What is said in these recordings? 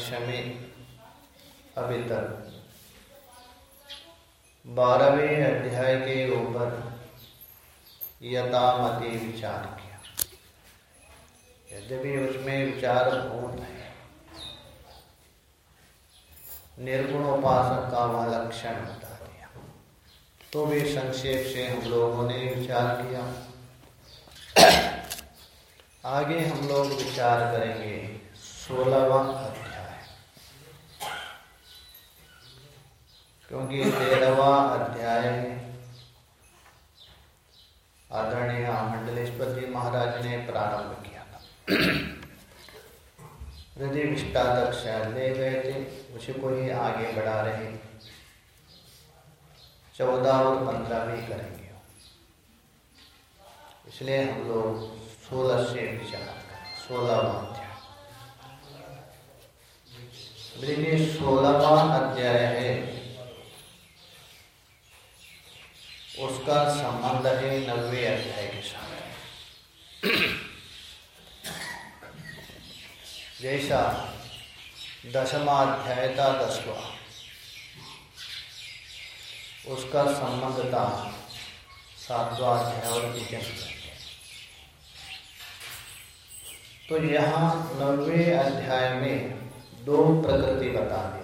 कक्षा में अभी तक बारहवें अध्याय के ऊपर यथामति विचार किया। यद्यपि उसमें विचार बहुत है निर्गुण उपासक का वह लक्षण बता दिया। तो भी संक्षेप से हम लोगों ने विचार किया। आगे हम लोग विचार करेंगे सोलहवा क्योंकि तेरहवा अध्याय आदरणीय मंडलेश्वर जी महाराज ने प्रारंभ किया था। यदि विष्टाध्यक्ष ले गए थे, उसी को ही आगे बढ़ा रहे। चौदह और पंद्रह भी करेंगे। इसलिए हम लोग सोलह से विचार करें, सोलहवा अध्याय। सोलहवा अध्याय है। उसका संबंध है नब्बे अध्याय के साथ जैसा दशमाध्याय था दसवा। उसका संबंध था सातवा अध्याय और तो यहाँ नवे अध्याय में दो प्रकृति बता दी।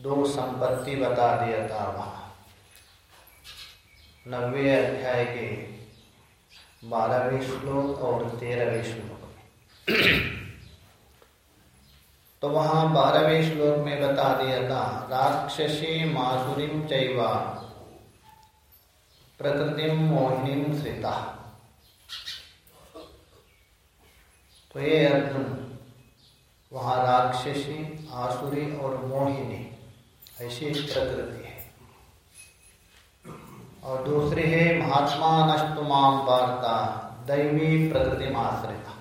दो संपत्ति बता दिया था वहाँ। नब्बे अध्याय के बारहवें श्लोक और तेरहवें श्लोक में। तो वहाँ बारहवें श्लोक में बता दिया था, राक्षसी मासुरी चैवा प्रकृति मोहिनी श्रिता। तो ये अर्जुन, वहाँ राक्षसी, आसुरी और मोहिनी विशेष प्रकृति है। और दूसरी है, महात्मा नष्टुमाम वार्ता, दैवी प्रकृति आश्रिता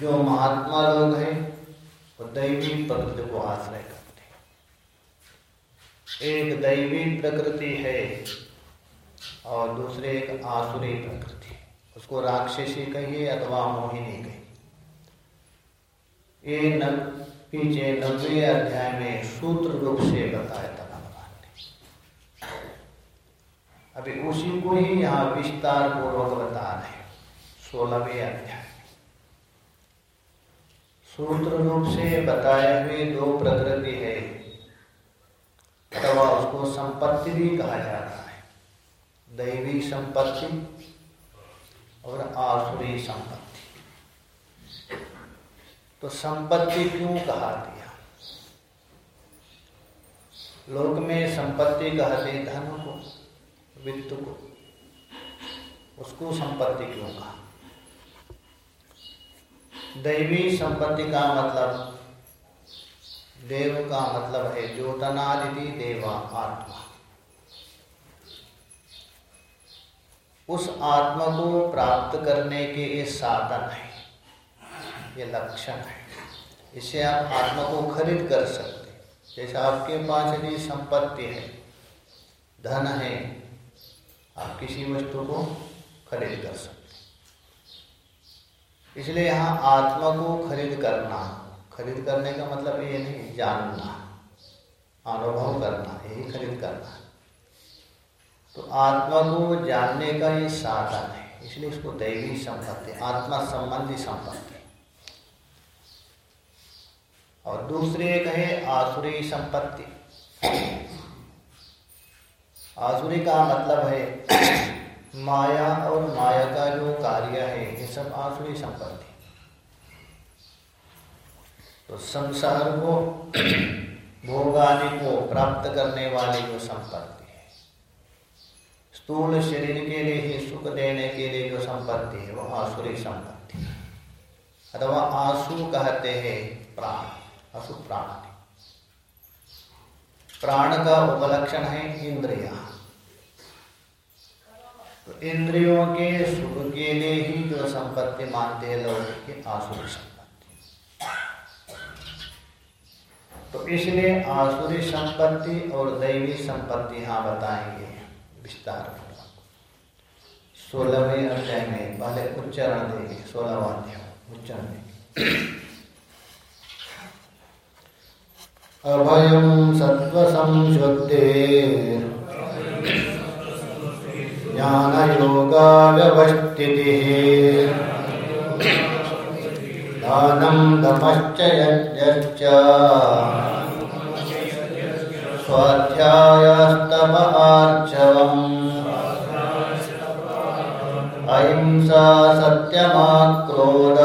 जो महात्मा लोग हैं, वो दैवी प्रकृति को आश्रय करते एक दैवी प्रकृति है और दूसरे एक आसुरी प्रकृति उसको राक्षसी कहिए अथवा मोहिनी कहिए। ये पीछे नब्बे अध्याय में सूत्र रूप से बताया था भगवान। ने अभी उसी को ही यहाँ विस्तार पूर्वक बता रहे सोलहवें अध्याय। सूत्र रूप से बताए हुए दो प्रकृति है। अथवा उसको संपत्ति भी कहा जा रहा है। दैवी संपत्ति और आसुरी संपत्ति। तो संपत्ति क्यों कहा दिया? लोक में संपत्ति कहते धन को, वित्त को। उसको संपत्ति क्यों कहा? दैवी संपत्ति का मतलब देव का मतलब है ज्योतनादि देवा आत्मा। उस आत्मा को प्राप्त करने के ये साधन है। ये लक्षण है। इससे आप आत्मा को खरीद कर सकते जैसे आपके पास यदि संपत्ति है, धन है, आप किसी वस्तु को खरीद कर सकते इसलिए यहाँ आत्मा को खरीद करना, खरीद करने का मतलब ये नहीं, जानना, अनुभव करना, यही खरीद करना तो आत्मा को जानने का ये साधन है, इसलिए इसको दैवी संपत्ति, आत्मा संबंधी संपत्ति। और दूसरी एक है आसुरी संपत्ति। आसुरी का मतलब है माया और माया का जो कार्य है, ये सब आसुरी संपत्ति। तो संसार को भोगादि को, प्राप्त करने वाली जो संपत्ति है। स्थूल शरीर के लिए ही, सुख देने के लिए जो संपत्ति है, वो आसुरी संपत्ति अथवा आँसू कहते हैं प्राण। असु प्राण प्राण का उपलक्षण है इंद्रिया। तो इंद्रियों के सुख के लिए ही जो संपत्ति मानते हैं लोग की आसुरी संपत्ति। तो इसलिए आसुरी संपत्ति और दैवी संपत्ति यहाँ बताएँगे विस्तार सोलहवें अध्याय में पहले उच्चारण देंगे, सोलहवा अध्याय, उच्चारण देंगे। अभयं सत्त्वसंशुद्धे ज्ञानयोगाव्यवस्थितिः। दानं दमश्च यज्ञश्च। स्वाध्यायस्तव आर्चवम् अहिंसा सत्यमाक्रोध।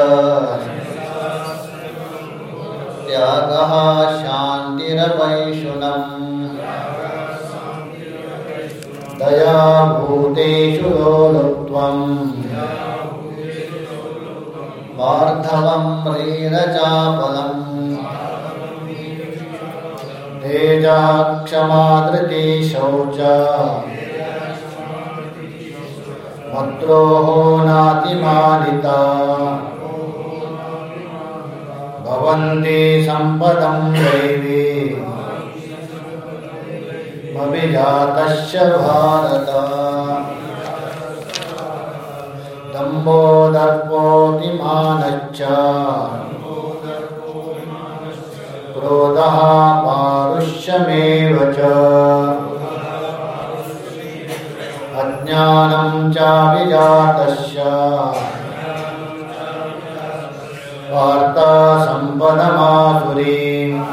त्यागः शान्तिरवैषुनम् दया भूतेषु लोलुत्वम् वार्धवं ह्रीरचापलम् तेजाक्षमादृति शौच। मद्रोहो नातिमानिता। भवन्ति सम्पदं दैवी अभिजातश्च भारत। दम्भो दर्पोऽतिमानश्च क्रोधः पारुष्यमेव च। अज्ञानं चाभिजातस्य। वार्ता सम्पदमासुरीम्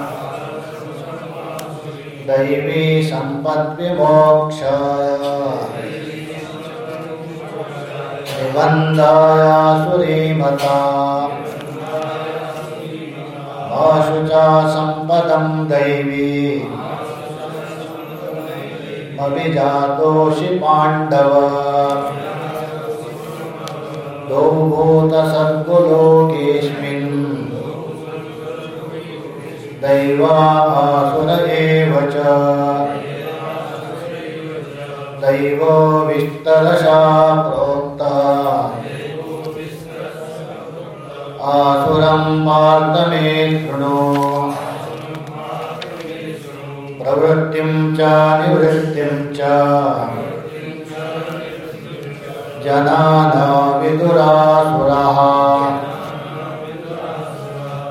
दैवी सम्पद्विमोक्षाय। निबन्धायासुरीमता। आशु सम्पदं दैवी। अभिजातोषि पाण्डव। द्वौ भूतसद्गुलोकेऽस्मिन् दैवासुर एव विस्तरशा प्रोक्ता। आसुरं पार्थ मे शृणु प्रवृत्तिं च निवृत्तिं च। जनाना विदुरासुरः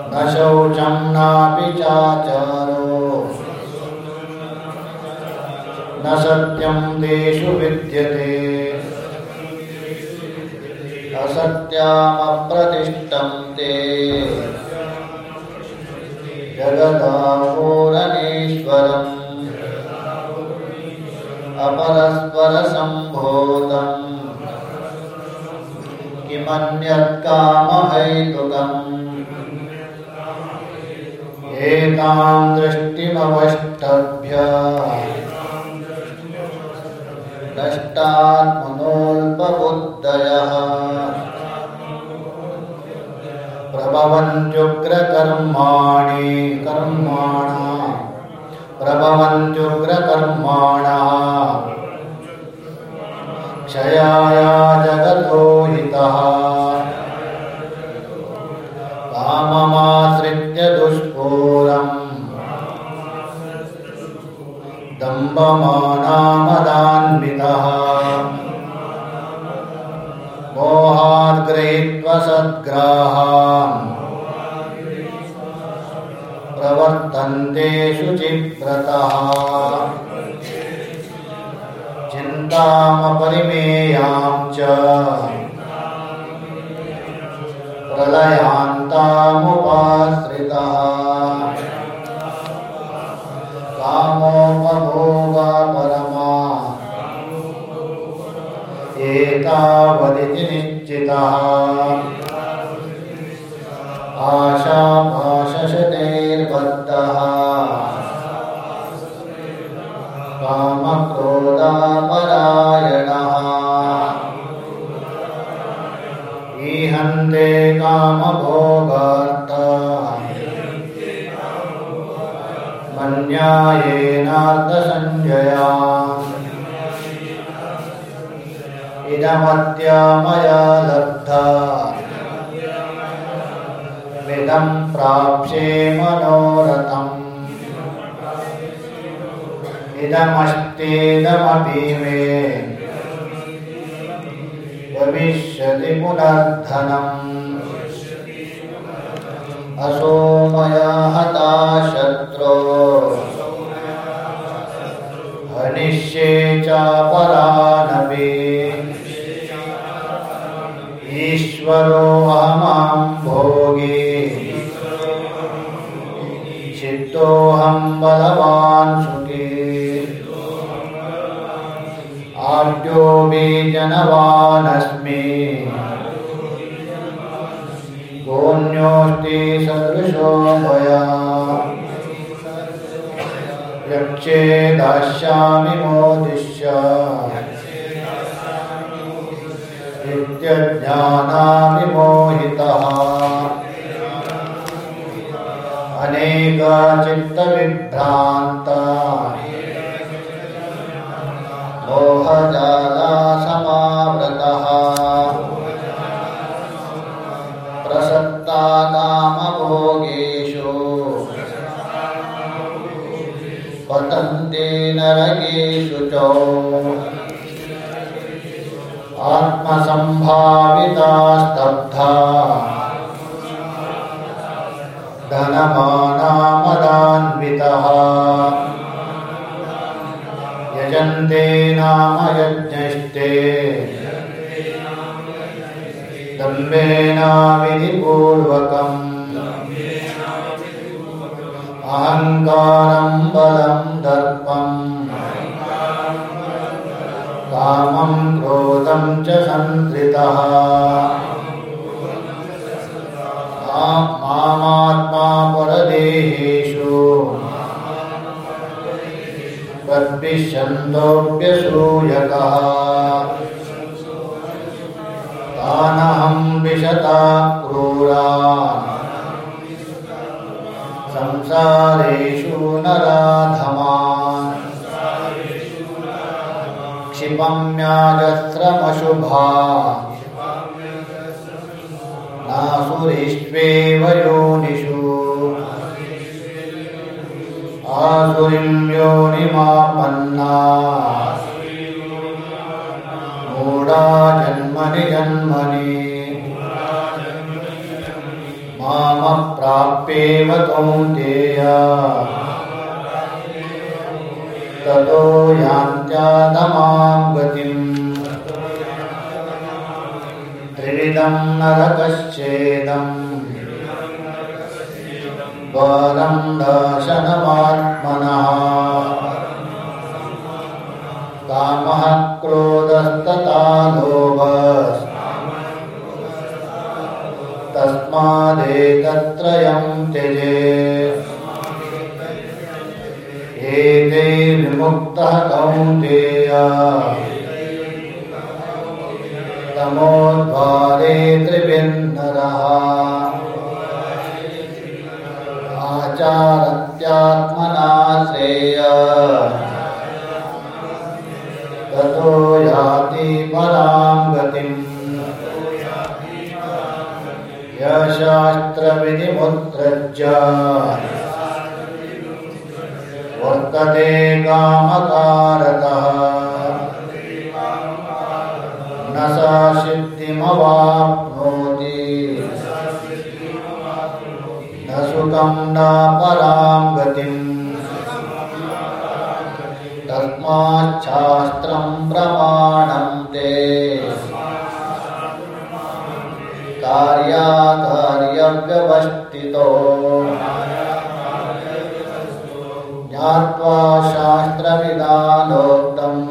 न शौचं नापि चाचारो। न सत्यं तेषु विद्यते। असत्यामप्रतिष्ठं ते। जगदापूरनेश्वरम् अपरस्परसम्भूतम्। किमन्यत्कामहैतुकम्। एतां दृष्टिमवष्टभ्य। कर्माणा। प्रभवन्त्युग्रकर्माणः। क्षयाय जगतो हितः काममाश्रित्य दुष्पूरम् सद्ग्राहान् प्रवर्तन्ते शुचिव्रतः। चिन्तामपरिमेयां च। प्रलयान्तामुपाश्रितः। कामोपभोगा परमा। एतावदिति निश्चितः। कामक्रोधापरायणः ईहन्ते कामभोगार्थ। मन्यायेनार्थसञ्जया इदमद्य इदमस्तीदमपि मे भविष्यति पुनर्धनम्। असो मया हता शत्रो। हनिष्ये चापरानपि। ईश्वरोऽहमां भोगे। चित्तोऽहं बलवान् सुखे आड्योऽपि जनवानस्मि। गोन्योऽस्ति सदृशो मया। यक्षे दास्यामि मोदिश्य नित्यज्ञानाविमोहितः अनेकाचित्तविभ्रान्ता मोहजाला समावृतः। प्रसक्ता कामभोगेषु पतन्ते नरकेषु च। आत्मसम्भाविता यजन्ते नाम यज्ञस्ते दम्भेनाविधिपूर्वकम् अहङ्कारं बलं दर्पम्। कामं क्रोधं च संश्रितः मामात्मा परदेहेषु। विशता क्रूरा संसारेषु नराधमान्। क्षिपम्याजस्रमशुभा नासुरिष्वेव योनिषु। आसुरिं योनिमापन्ना मूढा जन्मनि जन्मनि। मामप्राप्येव कौन्तेय। ततो यान्त्यादमां गतिम्। त्रिविधं नरकश्चेदम्। द्वारं दर्शनमात्मनः कामः क्रोधस्तथा लोभस् तस्मादेतत्रयं त्यजेत् एते विमुक्तः कौन्तेय। तमोद्वारे त्रिभिन्नरः। आचारत्यात्मना श्रेय ततो याति परां गतिम्। यशास्त्रविधिमुत्सृज्य वर्तते कामकारतः। न सा सिद्धिमवाप्नोति सुखं न परां गतिम्। तस्माच्छास्त्रं प्रमाणं ते। कार्याकार्यव्यवस्थितो ज्ञात्वा शास्त्रविधानोक्तम्।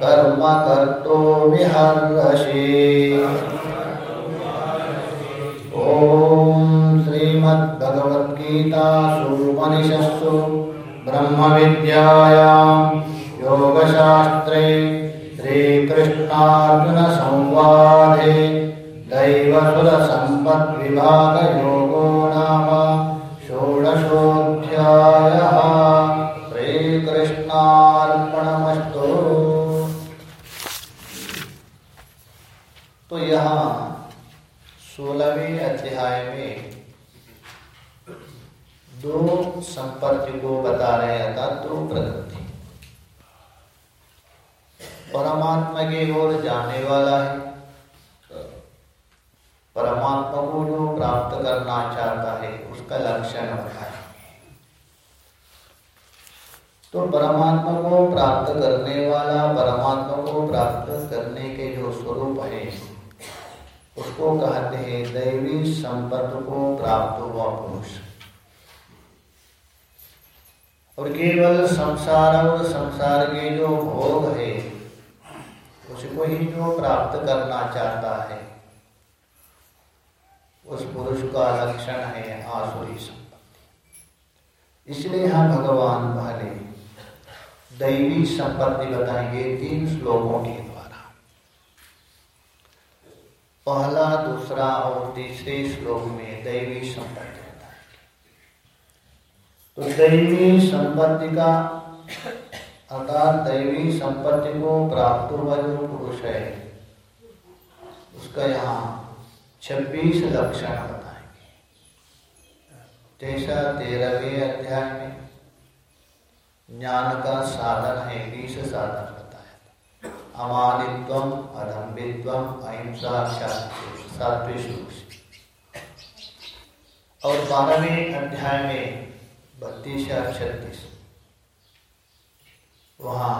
कर्म कर्तो विहर्षि ॐ श्रीमद्भगवद्गीतासूपनिषत्सु ब्रह्मविद्यायां योगशास्त्रे श्रीकृष्णार्जुनसंवादे दैवसुरसम्पद्विभागयोगो नाम षोडशोऽध्यायः श्रीकृष्णार्पणमस्तु। तो यहाँ सोलहवें अध्याय में दो संपत्ति को बता रहे अर्थात दो प्रकृति परमात्मा की ओर जाने वाला है। परमात्मा को जो प्राप्त करना चाहता है, उसका लक्षण बताए तो परमात्मा को प्राप्त करने वाला, परमात्मा को प्राप्त करने के जो स्वरूप है उसको कहते हैं दैवी संपत्ति को प्राप्त हुआ पुरुष। और केवल संसार और संसार के जो भोग है, उसको ही जो प्राप्त करना चाहता है, उस पुरुष का लक्षण है आसुरी संपत्ति इसलिए हम भगवान पहले दैवी संपत्ति बताएँगे तीन श्लोकों के द्वारा पहला, दूसरा और तीसरे श्लोक में दैवी संपत्ति तो दैवी संपत्ति का अर्थात दैवी संपत्ति को प्राप्त हुआ जो पुरुष है, उसका यहाँ छब्बीस लक्षण बताएँगे। जैसा तेरहवें अध्याय में ज्ञान का साधन है, बीस साधन। अहिंसा और बारहवें अध्याय में बत्तीस या छत्तीस। वहाँ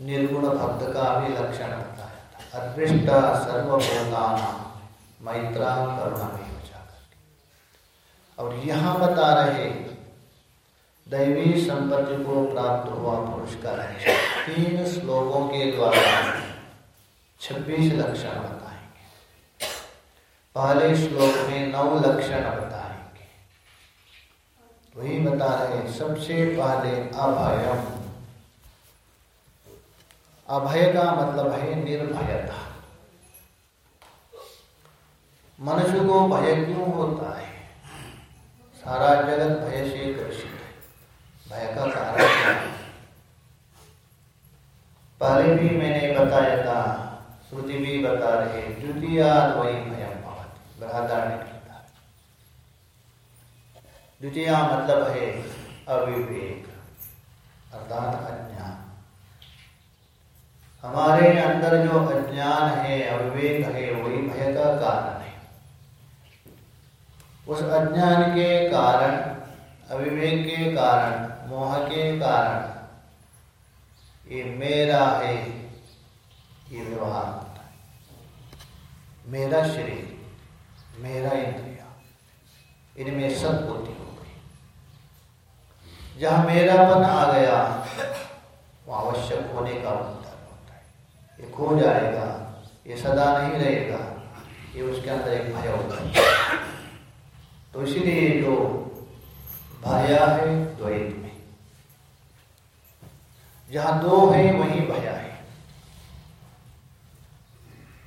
निर्गुण भक्त का भी लक्षण बताया था अदृष्ट सर्वभूताना मैत्रा करुणा में हो जाकर और यहाँ बता रहे दैवी संपत्ति को प्राप्त हुआ पुरुष का लक्षण तीन श्लोकों के द्वारा छब्बीस लक्षण बताएँगे। पहले श्लोक में नौ लक्षण बताएँगे। वही बता रहे सबसे पहले अभयम। अभय का मतलब है निर्भयता। मनुष्य को भय क्यों होता है? सारा जगत भय से है भय का कारण पहले भी मैंने बताया था, श्रुति भी बता रहे द्वितीय वही भयम भवत द्वितीय मतलब है अविवेक, अर्थात अज्ञान। हमारे अंदर जो अज्ञान है, अविवेक है, वही भय का कारण है। उस अज्ञान के कारण, अविवेक के कारण मोह के कारण। ये मेरा है, ये व्यवहार होता है। मेरा शरीर, मेरा इंद्रिया, इनमें सब बुद्धि हो गई। जहाँ मेरापन आ गया वो आवश्यक होने का मुद्दा होता है। ये खो जाएगा, ये सदा नहीं रहेगा, ये उसके अंदर एक भय होता है। तो इसीलिए जो भया है, द्वैत जहाँ दो है, वहीं भया है।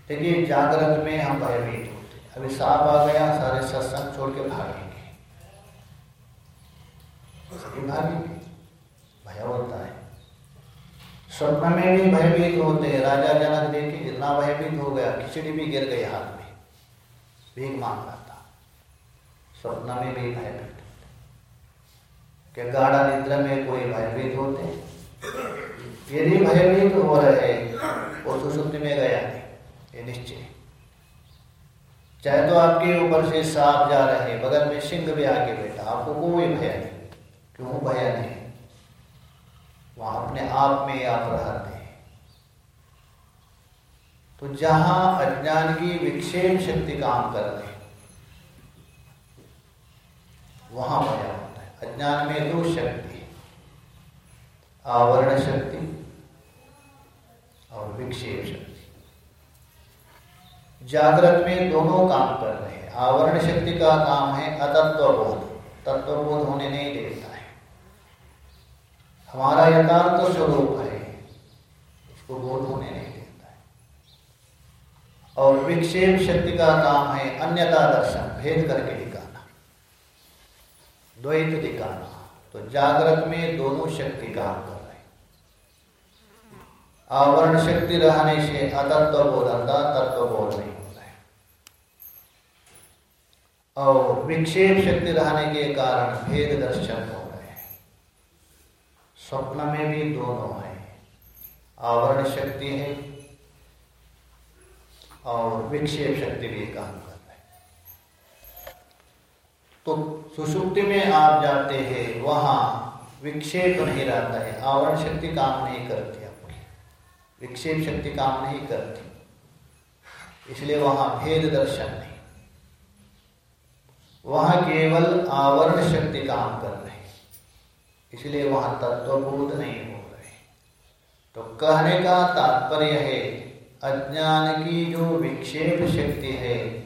देखिए, जागृत में हम भयभीत होते अभी सांप आ गया सारे सत्संग छोड़ के भागेंगे भय होता है। स्वप्न में भी भयभीत होते हैं। राजा जनक देखे, इतना भयभीत हो गया, खिचड़ी भी गिर गई हाथ में। भीख मांग रहा था स्वप्न में भी भयभीत क्या गाढ़ा निद्रा में कोई भयभीत होते यदि भयभीत हो रहे वो सुसुप्ति में गया ये निश्चय चाहे तो आपके ऊपर से सांप जा रहे बगल में सिंह भी आगे बैठा। आपको कोई भय नहीं। क्यों भय नहीं? वहाँ अपने आप में आप रहते हैं। तो जहाँ अज्ञान की विक्षेप शक्ति काम कर रहे वहाँ भय होता है। अज्ञान में दो शक्ति आवरण शक्ति और विक्षेप शक्ति जागृत में दोनों काम कर रहे हैं। आवरण शक्ति का काम है अतत्वबोध। तत्वबोध होने नहीं देता है। हमारा यथार्थ स्वरूप है। उसको बोध होने नहीं देता है। और विक्षेप शक्ति का काम है अन्यता दर्शन, भेद करके दिखाना द्वैत दिखाना तो जागृत में दोनों शक्ति काम कर आवरण शक्ति रहने से अतत्व बोध अंधा तत्व बोध नहीं होता है। और विक्षेप शक्ति रहने के कारण भेद दर्शन हो रहे हैं। स्वप्न में भी दोनों है। आवरण शक्ति है और विक्षेप शक्ति भी काम कर रहे तो सुषुप्ति में आप जाते हैं, वहाँ विक्षेप नहीं रहता है आवरण शक्ति काम नहीं करती विक्षेप शक्ति काम नहीं करती। इसलिए वहाँ भेद दर्शन नहीं। वहाँ केवल आवरण शक्ति काम कर रहे इसलिए वहाँ तत्वबोध नहीं हो रहे। तो कहने का तात्पर्य है, अज्ञान की जो विक्षेप शक्ति है,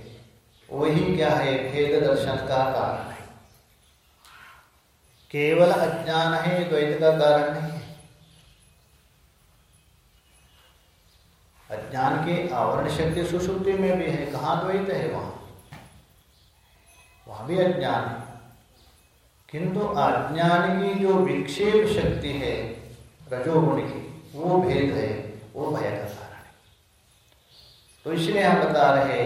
वही क्या है? भेद दर्शन का कारण है। केवल अज्ञान है, द्वैत का कारण नहीं अज्ञान के आवरण शक्ति सुसुप्ति में भी है। कहाँ द्वैत है वहाँ? वहाँ भी अज्ञान है। किंतु अज्ञान की जो विक्षेप शक्ति है, रजोगुण की, वो भेद है, वो भय का कारण है। तो इसलिए हम बता रहे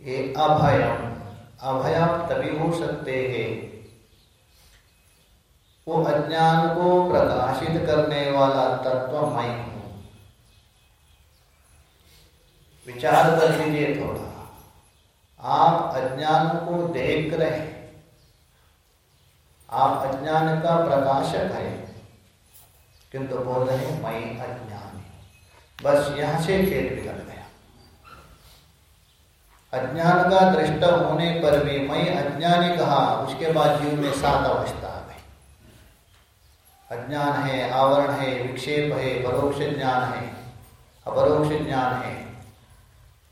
ये अभयम अभयम तभी हो सकते हैं, वो अज्ञान को प्रकाशित करने वाला तत्व मैं हूँ विचार कर लीजिए थोड़ा। आप अज्ञान को देख रहे हैं। आप अज्ञान का प्रकाशक है। किंतु बोल रहे मैं अज्ञानी बस यहाँ से खेत बिगड़ गया अज्ञान का दृष्ट होने पर भी मैं अज्ञानी कहा, उसके बाद जीव में सात अवस्था आ गई अज्ञान है, आवरण है, विक्षेप है, परोक्ष ज्ञान है। अपरोक्ष ज्ञान है।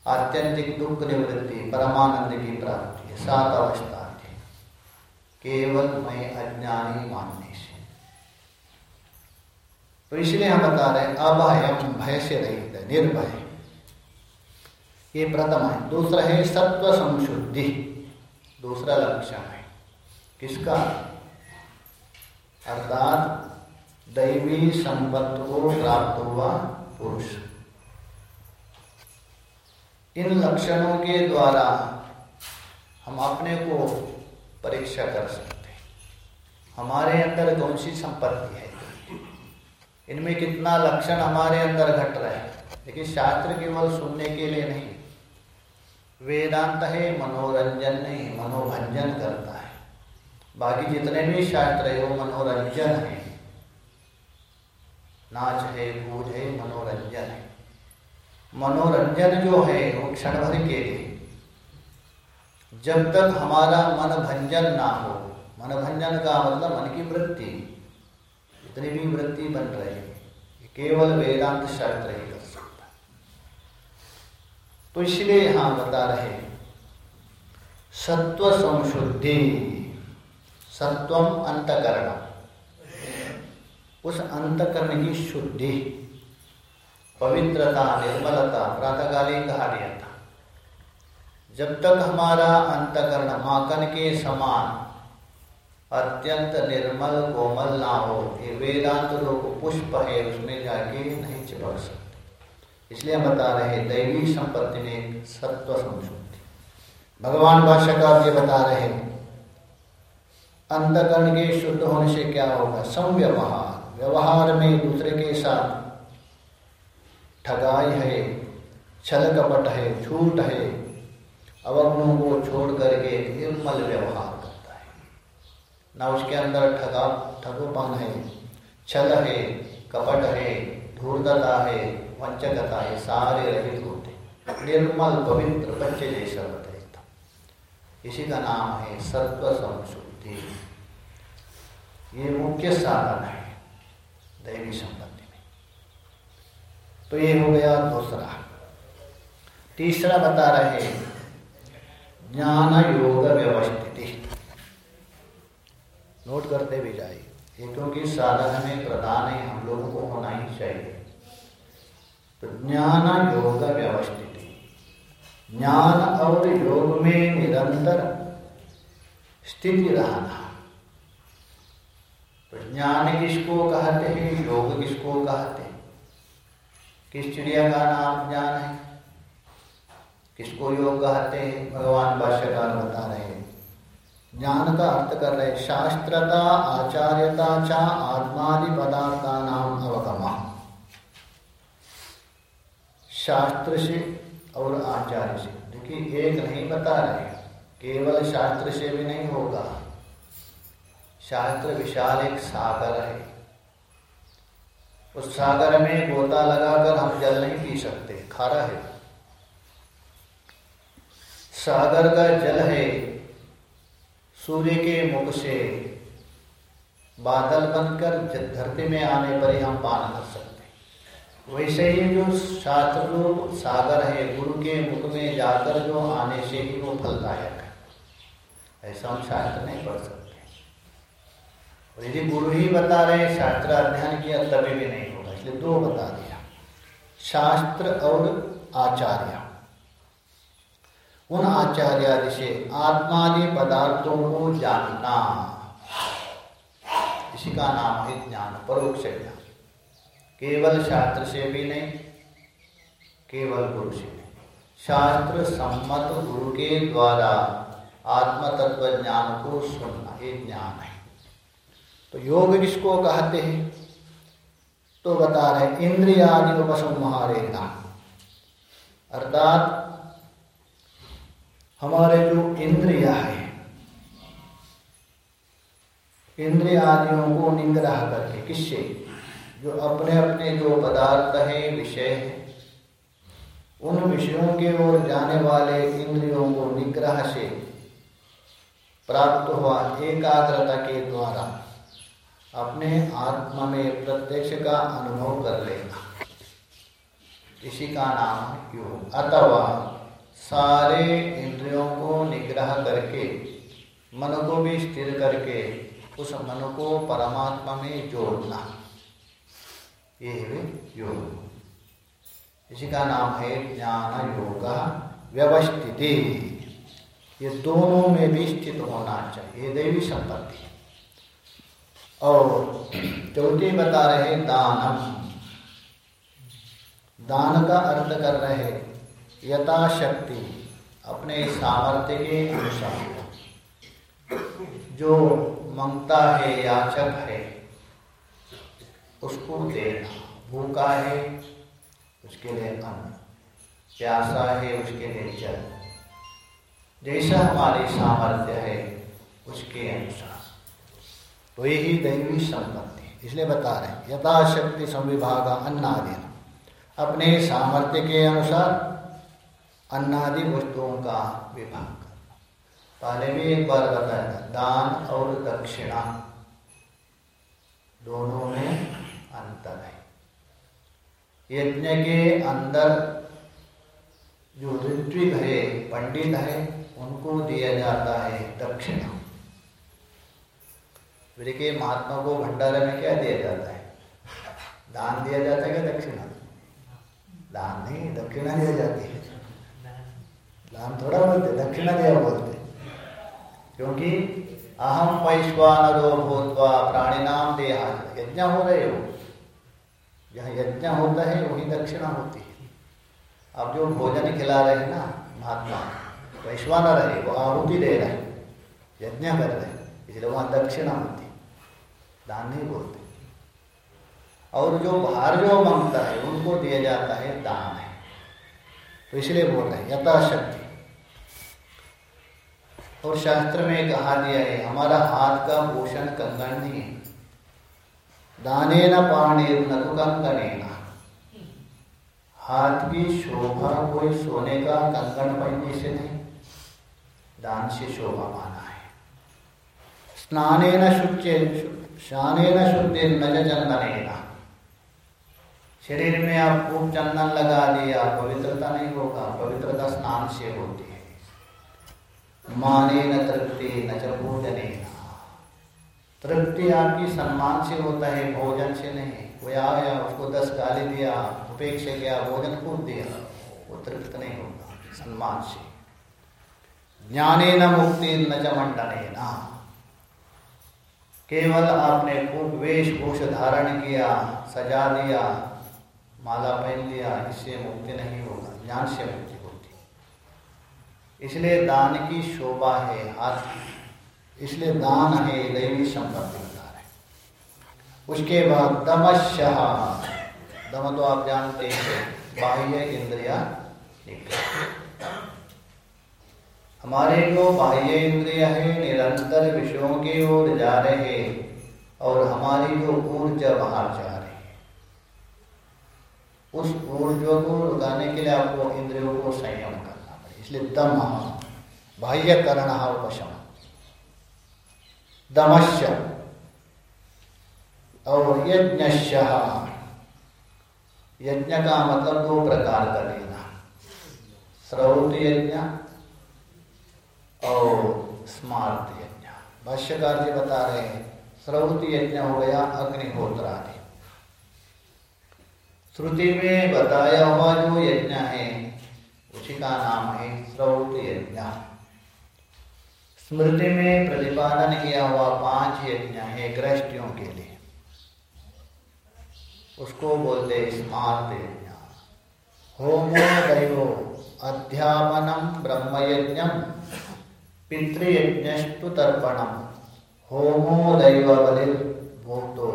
आत्यंतिक दुख निवृत्ति, परमानंद की प्राप्ति, सात अवस्था केवल मैं अज्ञानी मानने से। तो इसलिए हम बता रहे हैं, अभयम भय से रहित, निर्भय। ये प्रथम है। दूसरा है सत्व संशुद्धि। दूसरा लक्षण है। किसका? अर्थात दैवी संपत्ति को प्राप्त हुआ पुरुष। इन लक्षणों के द्वारा हम अपने को परीक्षा कर सकते हैं। हमारे अंदर कौन सी संपत्ति है? इनमें कितना लक्षण हमारे अंदर घट रहा है? लेकिन शास्त्र केवल सुनने के लिए नहीं। वेदांत है, मनोरंजन नहीं, मनोभंजन करता है। बाकी जितने भी शास्त्र है, वो मनोरंजन है। नाच है भूज है, मनोरंजन है। मनोरंजन जो है, वो क्षण भर के लिए। जब तक हमारा मन भंजन ना हो, मन भंजन का मतलब मन की वृत्ति, इतनी भी वृत्ति बन रही है केवल वेदांत शास्त्र ही कर सकता तो इसलिए यहाँ बता रहे सत्व संशुद्धि, सत्वम अंतकरण उस अंतकरण की शुद्धि पवित्रता, निर्मलता, प्रातकालीन था जब तक हमारा अंतकरण माकन के समान, अत्यंत निर्मल, कोमल ना हो, ये वेदांत रूप पुष्प है, उसमें जाके नहीं चिपक सकते। इसलिए हम बता रहे दैवी संपत्ति में सत्व संशुद्धि। भगवान भाष्यकार ये बता रहे अंतकरण के शुद्ध होने से क्या होगा? संव्यवहार। व्यवहार में दूसरे के साथ ठगाई है छल कपट है झूठ है अवगुणों को छोड़ करके निर्मल व्यवहार करता है। ना उसके अंदर ठगा, ठगोपन है छल है, कपट है, धूर्तता है, वंचकता है, सारे रहित होते निर्मल पवित्र बच्चे जैसा होते इसी का नाम है सत्व संशुद्धि ये मुख्य साधन है दैवी में तो ये हो गया दूसरा। तीसरा बता रहे ज्ञान योग व्यवस्थिति नोट करते भी जाइए, ये क्योंकि साधन में प्रधान है, हम लोगों को होना ही चाहिए। तो ज्ञान योग व्यवस्थिति ज्ञान और योग में निरंतर स्थिति रहना। तो ज्ञान किसको कहते हैं, योग किसको कहते हैं? किस चिड़िया का नाम ज्ञान है? किसको योग कहते हैं? भगवान भाष्यकार बता रहे हैं। ज्ञान का अर्थ कर रहे शास्त्रता, आचार्यता चा आत्मादि पदार्था नाम अवगमा। शास्त्र से और आचार्य से। देखिए, एक नहीं बता रहे केवल शास्त्र से भी नहीं होगा। शास्त्र विशाल एक सागर है। उस सागर में गोता लगाकर हम जल नहीं पी सकते, खारा है। सागर का जल है, सूर्य के मुख से बादल बनकर धरती में आने पर ही हम पान कर सकते वैसे ही जो शास्त्र रूप सागर है, गुरु के मुख में जाकर जो आने से ही वो फलदायक है। ऐसा हम शास्त्र नहीं पढ़ सकते। और यदि गुरु ही बता रहे हैं, शास्त्र अध्ययन किया, तभी भी नहीं होगा, इसलिए दो बता दिया। शास्त्र और आचार्य। उन आचार्य से आत्मादि पदार्थों को जानना। इसी का नाम है ज्ञान, परोक्ष ज्ञान। केवल शास्त्र से भी नहीं, केवल गुरु से नहीं शास्त्र सम्मत गुरु के द्वारा आत्म तत्व ज्ञान को सुनना, ये ज्ञान है। तो योग किसको कहते हैं? तो बता रहे इंद्रियादि उपसंहारेणा अर्थात, हमारे जो इंद्रिया है इंद्रिय आदियों को निग्रह करके, किससे? जो अपने अपने जो पदार्थ है, विषय है, उन विषयों के ओर जाने वाले इंद्रियों को निग्रह से प्राप्त हुआ एकाग्रता के द्वारा। अपने आत्मा में प्रत्यक्ष का अनुभव कर लेना इसी का नाम योग अथवा सारे इंद्रियों को निग्रह करके, मन को भी स्थिर करके, उस मन को परमात्मा में जोड़ना। ये योग इसी का नाम है ज्ञान योग व्यवस्थिति। ये दोनों में भी स्थित होना चाहिए। दैवी संपत्ति। और चौथी बता रहे दानम। दान का अर्थ कर रहे यथाशक्ति, अपने सामर्थ्य के अनुसार। जो मंगता है, याचक है, उसको देना। भूखा है, उसके लिए अन्न। प्यासा है, उसके लिए जल। जैसा हमारी सामर्थ्य है, उसके अनुसार। तो यही दैवी संपत्ति इसलिए बता रहे यथाशक्ति संविभाग अन्नादि। अपने सामर्थ्य के अनुसार अन्नादि वस्तुओं का विभाग करना। पहले भी एक बार बताया था, दान और दक्षिणा। दोनों में अंतर है। यज्ञ के अंदर जो ऋत्विक है, पंडित है, उनको दिया जाता है दक्षिणा। देखिए महात्मा को भंडारा में क्या दिया जाता है? दान दिया जाता है क्या दक्षिणा? दान नहीं, दक्षिणा दिया जाती है। दान थोड़ा बोलते, दक्षिणा दिया बोलते। क्योंकि अहम वैश्वानरो भूतवा प्राणिनाम देहा यज्ञ हो रहे हो। जहाँ यज्ञ होता है, वही दक्षिणा होती है। अब जो भोजन खिला रहे हैं ना, महात्मा, वैश्वानर है, वो आहुति दे रहे हैं। यज्ञ कर रहे हैं, इसलिए वहाँ दक्षिणा होती दान नहीं बोलते। और जो बाहर जो माँगता है, उनको दिया जाता है दान है। तो इसलिए बोल रहे हैं, यथाशक्ति। और शास्त्र में कहा दिया है, हमारा हाथ का पोषण कंगन नहीं है। दाने न पाणी न तो कंगने हाथ की शोभा कोई सोने का कंगन पहनने से नहीं, दान से शोभा माना है। स्नान न शुचे शाने न शुद्धि न चंदन शरीर में आप खूब चंदन लगा दिया पवित्रता नहीं होगा, पवित्रता स्नान से होती है। माने न तृप्ति, न च तृप्ति आपकी सम्मान से होता है, भोजन से नहीं। कोई आ गया, उसको दस गाली दिया, उपेक्षा किया, भोजन खूब दिया, वो तृप्त नहीं होगा, सम्मान से। ज्ञाने न मुक्ति, न च न केवल आपने खूब वेशभूष धारण किया, सजा दिया, माला पहन लिया, इससे मुक्ति नहीं होगा, ज्ञान से मुक्ति होती। इसलिए दान की शोभा है हाथ इसलिए दान है दैवी संपत्ति रहे उसके बाद दमश दम तो आप जानते हैं बाह्य इंद्रिया हमारे जो बाह्य इंद्रिय है निरंतर विषयों की ओर जा रहे और हमारी जो ऊर्जा बाहर जा रही है। उस ऊर्जा को रुकाने के लिए आपको इंद्रियों को संयम करना पड़े इसलिए दम बाह्य करण उपशम। दमश्य और यज्ञ यज्ञ का मतलब दो प्रकार का लेना। श्रौत यज्ञ और स्मार्त यज्ञ भाष्यकार जी बता रहे हैं श्रौति यज्ञ हो गया अग्निहोत्र आदि श्रुति में बताया हुआ जो यज्ञ है उसी का नाम है श्रौत यज्ञ। स्मृति में प्रतिपादन किया हुआ पाँच यज्ञ है गृहस्थियों के लिए। उसको बोलते स्मार्त यज्ञ। होमो दैवो अध्यापनम ब्रह्मयज्ञम पितृयज्ञस्तु तर्पणम होमो दैव बलिर भोक्तो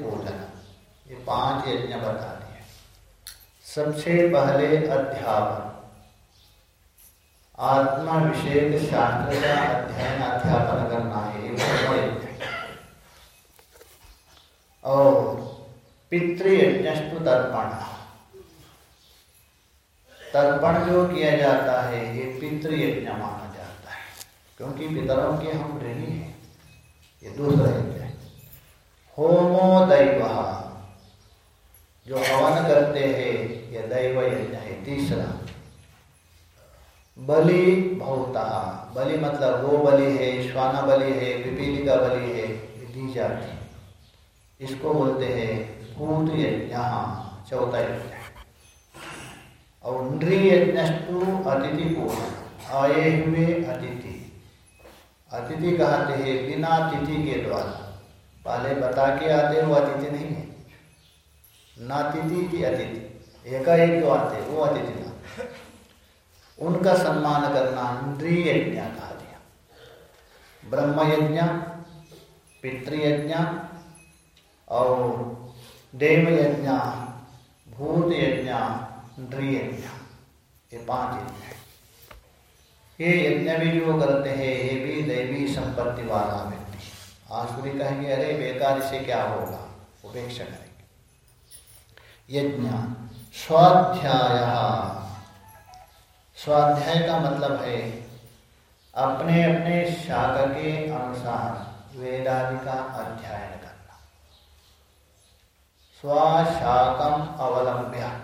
पूजन ये पाँच यज्ञ बता दिए सबसे पहले अध्यापन। आत्मा विषेक शास्त्र का अध्ययन अध्यापन करना है और पितृयज्ञस्तु तर्पण तर्पण जो किया जाता है, ये पितृयज्ञ माना जाता है। क्योंकि पितरों के हम ऋणी हैं, ये दूसरा यज्ञ है। होमो दैव, जो हवन करते हैं, ये दैव यज्ञ है। तीसरा, बलि बहुता बलि मतलब गो बलि है, श्वाना बलि है पिपीली का बलि है दी जाती इसको बोलते हैं कूट यज्ञ, चौथा यज्ञ। और नृयज्ञस्तु अतिथि को आए हुए अतिथि। अतिथि कहते हैं, बिना अतिथि के द्वारा। पहले बता के आते वो अतिथि नहीं है। नातिथि की अतिथि। एकाएक जो आते वो अतिथि ना। उनका सम्मान करना नृयज्ञ कहा दिया ब्रह्म यज्ञ पितृयज्ञ और देव यज्ञ भूत यज्ञ यज्ञ ये पाँच यज्ञ है। ये यज्ञ भी जो करते हैं, ये भी दैवी संपत्ति वाला व्यक्ति। आसुरी कहेंगे, अरे, बेकार से क्या होगा? उपेक्षा करेंगे। यज्ञ, स्वाध्याय। स्वाध्याय का मतलब है अपने अपने शाखा के अनुसार वेदादि का अध्ययन करना। स्वशाकम अवलंब्य।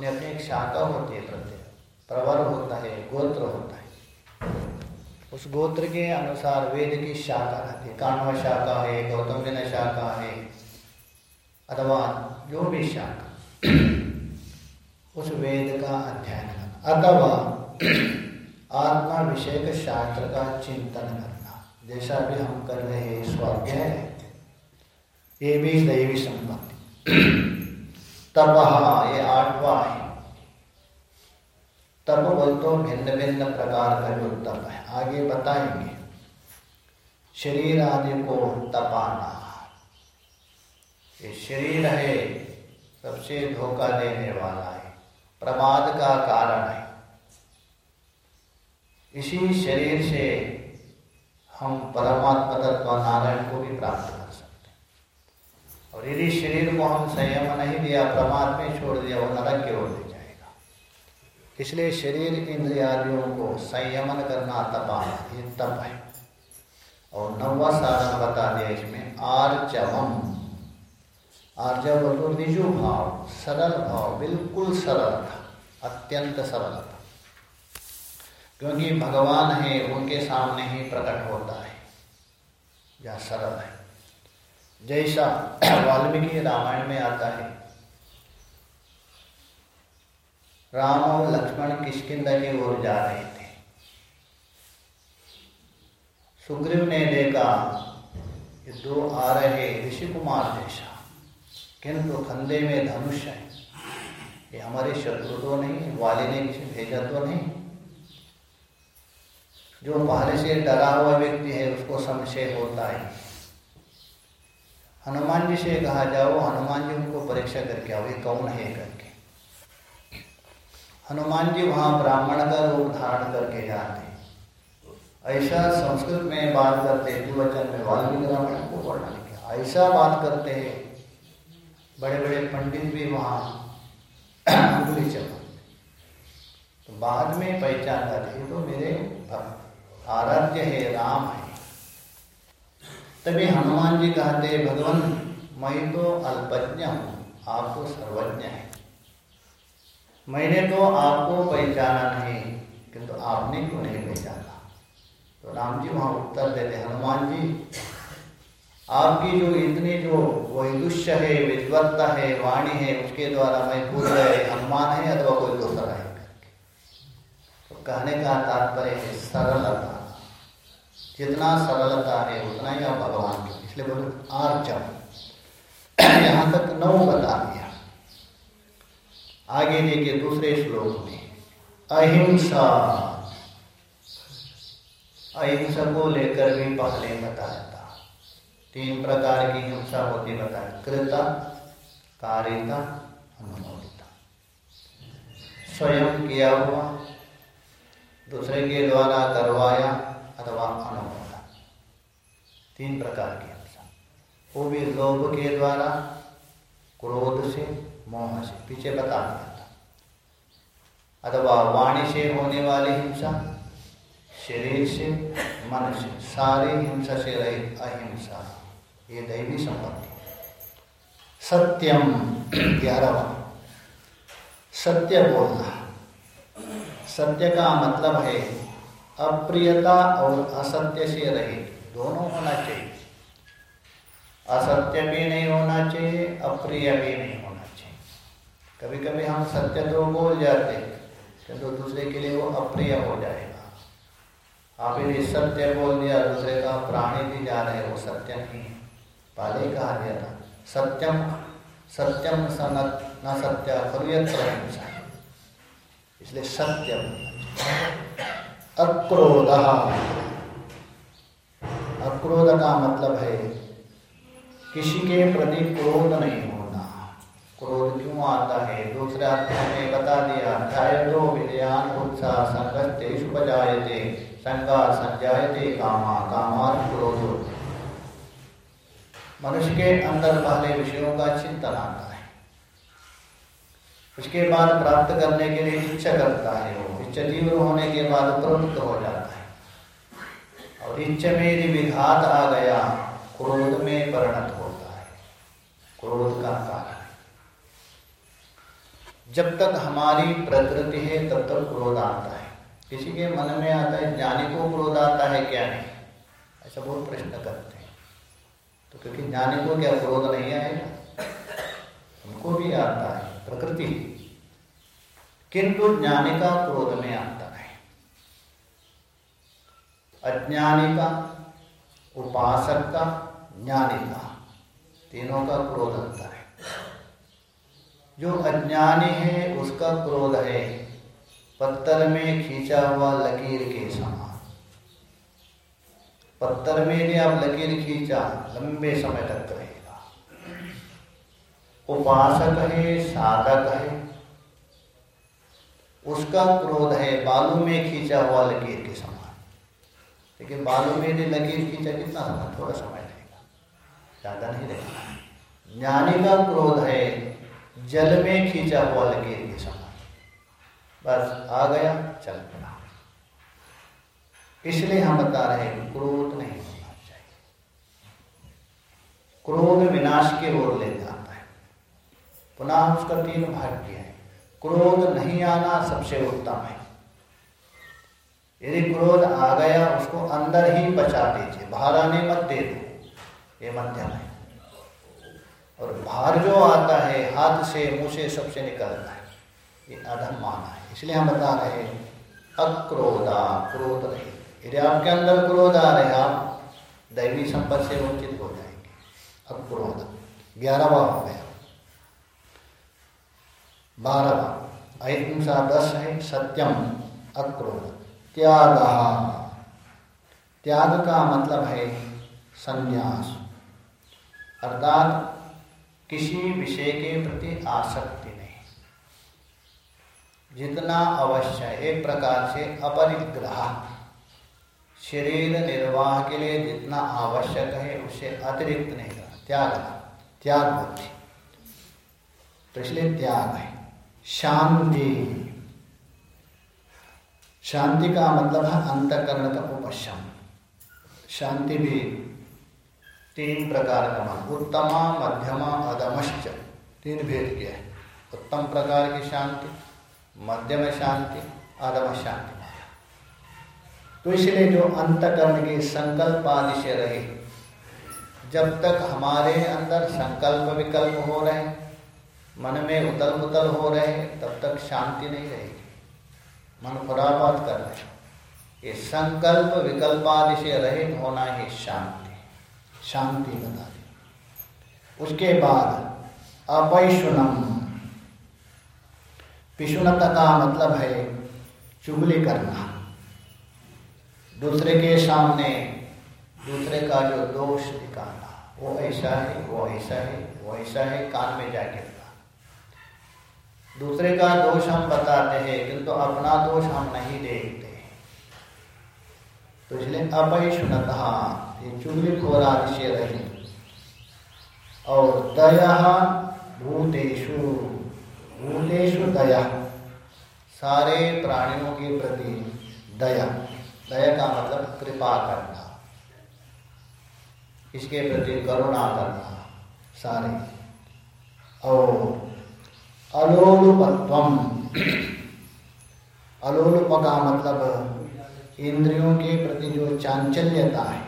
अपने अपने एक शाखा होती है प्रत्यय प्रवर होता है, गोत्र होता है। उस गोत्र के अनुसार वेद की शाखा रहती है। कानव शाखा है, गौतम जन शाखा है, अथवा जो भी शाखा। उस वेद का अध्ययन करना। अथवा आत्मा विषय के शास्त्र का चिंतन करना। जैसा भी हम कर रहे हैं स्वाध्याय ये भी दैवी संपत्ति। तप ये आठवा है। तप बोल तो भिन्न भिन्न प्रकार का जो तप है। आगे बताएँगे। शरीर आदि को तपाना। ये शरीर है, सबसे धोखा देने वाला है। प्रमाद का कारण है। इसी शरीर से हम परमात्मा तत्व नारायण को भी प्राप्त और यदि शरीर को हम संयम नहीं दिया प्रमाद में छोड़ दिया, वो नरक की ओर ले जाएगा। इसलिए शरीर इंद्रियादियों को संयमन करना तपाना, ये तप है। और नवा साधन बता दिया इसमें आर्चवम आर्जव तो निजु भाव, सरल भाव, बिल्कुल सरल था, अत्यंत सरल था। क्योंकि भगवान है, उनके सामने ही प्रकट होता है, या सरल है। जैसा वाल्मीकि रामायण में आता है। राम और लक्ष्मण किसकिंद की ओर जा रहे थे। सुग्रीव ने देखा कि दो आ रहे ऋषि कुमार जैसा, किंतु कंधे में धनुष है। ये हमारे शत्रु तो नहीं, वाली ने किसी भेजा तो नहीं। जो पहले से डरा हुआ व्यक्ति है, उसको संशय होता है। हनुमान जी से कहा, जाओ, हनुमान जी उनको परीक्षा करके आओ, ये कौन है करके? हनुमान जी वहाँ ब्राह्मण का रूप धारण करके जाते। ऐसा संस्कृत में बात करते वचन में वाल्मीकि रामायण को वर्णन किया। ऐसा बात करते हैं बड़े बड़े पंडित भी वहाँ अंगुली चला। तो बाद में पहचान जाते तो मेरे आराध्य है, राम है। तभी हनुमान जी कहते भगवान, मैं तो अल्पज्ञ हूँ आप तो सर्वज्ञ है। मैंने तो आपको पहचाना नहीं, किंतु तो आपने क्यों नहीं पहचाना? तो राम जी वहाँ उत्तर देते हनुमान जी, आपकी जो इतनी जो वैदुष्य है, विद्वत्ता है, वाणी है, उसके द्वारा मैं पूछ रहे हनुमान है अथवा कोई दूसरा है? तो कहने का तात्पर्य है, सरलता। जितना सरलता है, उतना ही आप भगवान के। इसलिए बोले आर्चम यहाँ तक नौ बता दिया। आगे देखिए दूसरे श्लोक में, अहिंसा। अहिंसा को लेकर भी पहले बताया था तीन प्रकार की हिंसा होती बताया कृता, कारिता अनुमोदिता स्वयं किया हुआ, दूसरे के द्वारा करवाया अथवा अनुमोदन तीन प्रकार की हिंसा वो भी लोभ के द्वारा, क्रोध से, मोह से, पीछे बता दिया था अथवा वाणी से होने वाली हिंसा, शरीर से, मन से, सारी हिंसा से रहित अहिंसा, ये दैवी संपत्ति सत्यम, ग्यारहवा। सत्य बोलना। सत्य का मतलब है अप्रियता और असत्य से रहित। दोनों होना चाहिए। असत्य भी नहीं होना चाहिए, अप्रिय भी नहीं होना चाहिए। कभी कभी हम सत्य तो बोल जाते किंतु तो दूसरे के लिए वो अप्रिय हो जाएगा। आप यदि सत्य बोल दिया, दूसरे का प्राणी भी जा रहे वो सत्य नहीं है। पहले कहा गया था, सत्यम सत्यम सनत, न सत्य इसलिए सत्यम अक्रोध। अक्रोध का मतलब है, किसी के प्रति क्रोध नहीं होना। क्रोध क्यों आता है? दूसरे अध्याय में बता दिया अध्याय दो विजयान उत्साह संगस्तेषु बजायते संगा संजायते कामा कामान क्रोध। मनुष्य के अंदर पहले विषयों का चिंतन आता है। उसके बाद प्राप्त करने के लिए इच्छा करता है वो। इच्छा तीव्र होने के बाद प्रवृत्त हो जाता है। और इच्छा में यदि विघात आ गया, क्रोध में परिणत होता है। क्रोध का कारण जब तक हमारी प्रकृति है, तब तक क्रोध आता है। किसी के मन में आता है, ज्ञानी को क्रोध आता है क्या नहीं? ऐसा बहुत प्रश्न करते हैं। तो क्योंकि ज्ञानी को क्या क्रोध नहीं आएगा? उनको भी आता है, प्रकृति किंतु ज्ञानी का क्रोध में अंतर है। अज्ञानी का, उपासक का, ज्ञानी का, तीनों का क्रोध अंतर है। जो अज्ञानी है, उसका क्रोध है। पत्थर में खींचा हुआ लकीर के समान। पत्थर में यदि आप लकीर खींचा, लंबे समय तक रहेगा। उपासक है, साधक है उसका क्रोध है, बालू में खींचा हुआ लकीर के समान। लेकिन बालू में यदि लकीर खींचा कितना समय थोड़ा समय रहेगा ज़्यादा नहीं रहेगा ज्ञानी का क्रोध है, जल में खींचा हुआ लकीर के समान। बस आ गया, चल पड़ा। इसलिए हम बता रहे हैं क्रोध नहीं होना चाहिए। क्रोध विनाश की ओर ले जाता है। पुनः उसका तीन भाग किया है। क्रोध नहीं आना सबसे उत्तम है। यदि क्रोध आ गया, उसको अंदर ही बचा दीजिए, बाहर आने मत दे दो। ये मध्यम है। और बाहर जो आता है, हाथ से, मुँह से सबसे निकलता है। ये अधम माना है। इसलिए हम बता रहे हैं, अक्रोधा, क्रोध नहीं। यदि आपके अंदर क्रोध आ रहे आप दैवी संपत्ति से वंचित हो जाएँगे। अक्रोध, ग्यारहवा हो गया। बारहवा अहिंसा दस है सत्यम अक्रोध। त्याग। त्याग का मतलब है संन्यास। अर्थात किसी विषय के प्रति आसक्ति नहीं। जितना अवश्य एक प्रकार से अपरिग्रह। शरीर निर्वाह के लिए जितना आवश्यक है उससे अतिरिक्त नहीं करना। त्याग त्याग बुद्धि। तो इसलिए त्याग है। शांति। शांति का मतलब है अंतकरण का उपशम। शांति भी तीन प्रकार का मान। उत्तमा, मध्यमा, अधमश्च, तीन भेद किया है। उत्तम प्रकार की शांति, मध्यम शांति, अधम शांति। तो इसलिए जो अंतकरण के संकल्प आदि से रहे, जब तक हमारे अंदर संकल्प विकल्प हो रहे मन में उतल पुतल हो रहे हैं तब तक शांति नहीं रहेगी। मन खुराबात कर रहे ये संकल्प विकल्प आदि से रहित होना ही शांति। शांति बता दी। उसके बाद, अपैशुनम। पिशुनता का मतलब है चुगली करना। दूसरे के सामने दूसरे का जो दोष दिखाना, वो ऐसा है, वो ऐसा है, वो ऐसा है, कान में जाके दूसरे का दोष हम बताते हैं किंतु अपना दोष हम नहीं देखते। तो इसलिए अपैशुनता ये चुगली खोरा से रही। और दया भूतेषु भूतेषु दया। सारे प्राणियों के प्रति दया। दया का मतलब कृपा करना। इसके प्रति करुणा करना, सारे। और अलोलुपत्व अलोलुप का मतलब इंद्रियों के प्रति जो चांचल्यता है,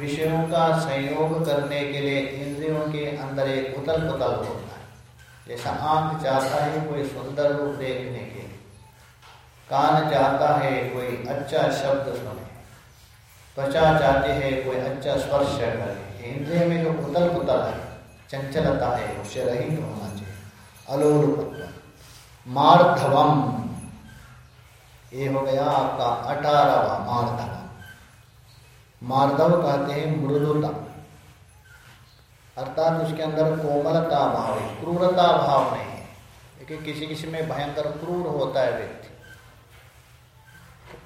विषयों का संयोग करने के लिए इंद्रियों के अंदर एक उतल पुतल होता है। जैसा आँख चाहता है कोई सुंदर रूप देखने के लिए, कान चाहता है कोई अच्छा शब्द सुने, त्वचा चाहती है कोई अच्छा स्पर्श करे। इंद्रिय में जो उतल पुतल है, चंचलता है उससे रहित होना अलोलुपत्व मार्धवम। ये हो गया आपका अठारहवा मार्धव। मार्धव कहते हैं मृदुता अर्थात उसके अंदर कोमलता भाव है, क्रूरता भाव नहीं है। लेकिन किसी किसी में भयंकर क्रूर होता है व्यक्ति।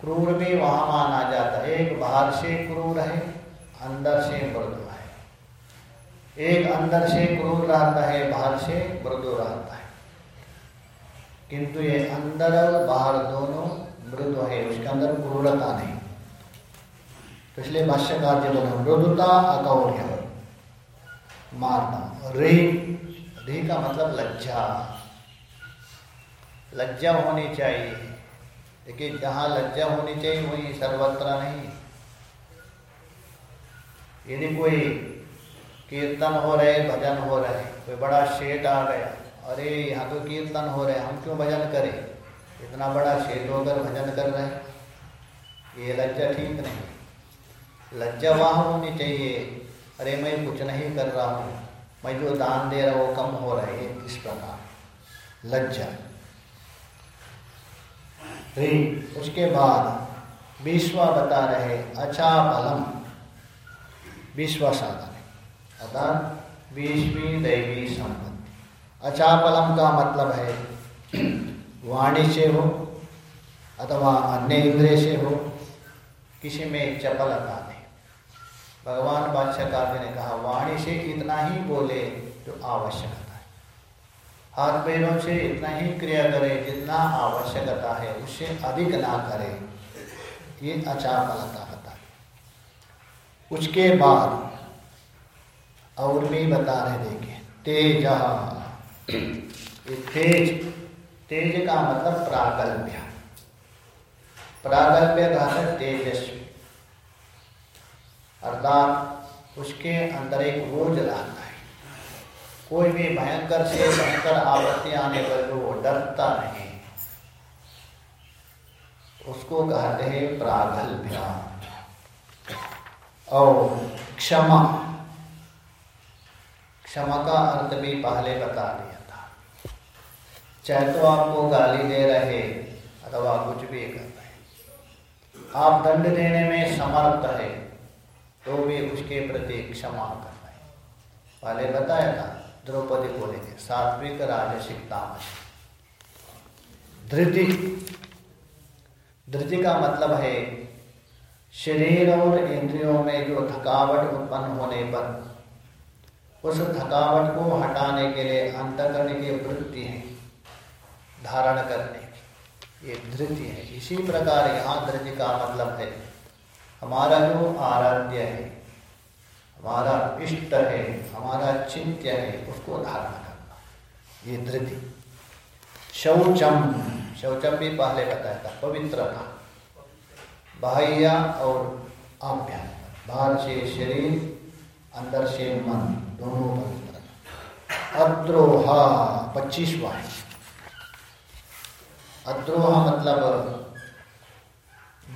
क्रूर भी वहाँ माना जाता है, एक बाहर से क्रूर है, अंदर से मृदु। एक अंदर से क्रूर रहता है, बाहर से मृदु रहता है। किंतु ये अंदर और बाहर दोनों मृदु है, उसके अंदर क्रूरता नहीं। तो इसलिए भाष्यकार जी बोले, मृदुता अकौर्य मारना रे रे का मतलब लज्जा। लज्जा होनी चाहिए। लेकिन जहाँ लज्जा होनी चाहिए, वही सर्वत्र नहीं। यदि कोई कीर्तन हो रहे, भजन हो रहे। कोई बड़ा शेठ आ गया, अरे यहाँ तो कीर्तन हो रहे, हम क्यों भजन करें? इतना बड़ा क्षेत्र होकर भजन कर रहे हैं। ये लज्जा ठीक नहीं। लज्जा वहाँ होनी चाहिए। अरे मैं कुछ नहीं कर रहा हूँ। मैं जो दान दे रहा वो कम हो रहा है। इस प्रकार। लज्जा। उसके बाद विश्वा बता रहे अच्छा फलम विश्व साधन अर्थात विश्वी दैवी संपत्ति फलम का मतलब है, वाणी से हो अथवा अन्य इंद्रिय से हो, किसी में चपलता नहीं भगवान बादशाह ने कहा, वाणी से इतना ही बोले जो आवश्यकता है। हाथ पैरों से इतना ही क्रिया करे, जितना आवश्यकता है, उससे अधिक ना करे, ये अचापलता होता है। उसके बाद और भी बता रहे देखिए तेज। तेज। तेज का मतलब प्रागल्भ्य। प्रागल्भ्य का तेजस्वी। अर्थात उसके अंदर एक रोज रहता है। कोई भी भयंकर से भयंकर आपत्ति आने पर वो डरता नहीं। उसको कहते हैं प्रागल्भ्या। और क्षमा। क्षमा का अर्थ भी पहले बता दिया था। चाहे तो आपको गाली दे रहे अथवा कुछ भी कर रहे। आप दंड देने में समर्थ है तो भी उसके प्रति क्षमा कर रहे। पहले बताया था, द्रौपदी बोलेंगे सात्विक राजसिक तामस। धृति। धृति का मतलब है, शरीर और इंद्रियों में जो थकावट उत्पन्न होने पर उस थकावट को हटाने के लिए अंतकरण की वृत्ति है। धारण करने ये धृति है। इसी प्रकार यहाँ धृति का मतलब है, हमारा जो आराध्य है, हमारा इष्ट है, हमारा चिंत्य है, उसको धारण करना। ये धृति। शौचम। शौचम भी पहले बताया था पवित्रता बाह्य और आभ्यंतर बाहर से शरीर, अंदर से मन। दोनों पवित्र अद्रोहा, पच्चीसवा। अद्रोह मतलब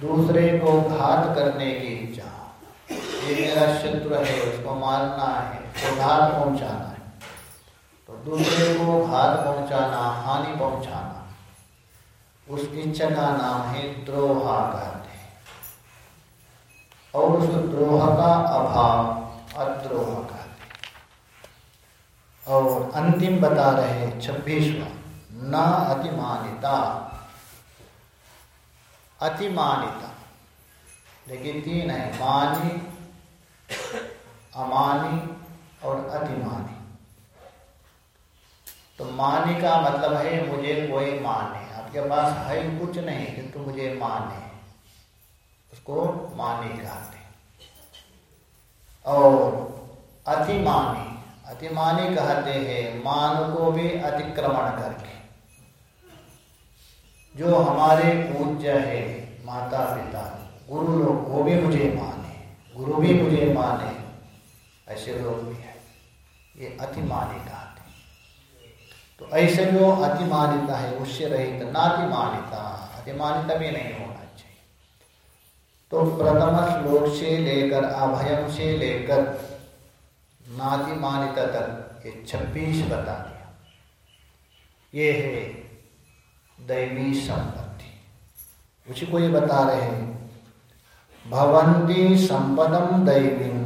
दूसरे को घात करने की इच्छा। ये मेरा शत्रु है, उसको मारना है घात पहुंचाना है। तो दूसरे को घात पहुंचाना, हानि पहुंचाना। उस इच्छा का नाम है द्रोहा कहते हैं। और उस द्रोह का अभाव अद्रोह और अंतिम बता रहे छब्बीसवा। न अतिमानिता। अतिमानिता। लेकिन तीन है, मानी, अमानी और अतिमानी। तो मानी का मतलब है, मुझे कोई माने। आपके पास है कुछ नहीं, किंतु मुझे माने। उसको मानी कहते और अतिमानी। अतिमानी कहते हैं, मान को भी अतिक्रमण करके। जो हमारे पूज्य है माता पिता गुरु लोग, वो भी मुझे माने, गुरु भी मुझे माने, ऐसे लोग भी है। ये अतिमानी कहते तो ऐसे जो अतिमानिता है, उससे रहित नातिमानिता, अतिमानिता भी नहीं होना चाहिए। तो प्रथम श्लोक से लेकर, अभयम से लेकर नातिमानिता तक ये छब्बीस बता दिया। ये है दैवी संपत्ति। उसी को ये बता रहे हैं। भवंती संपदम दैवी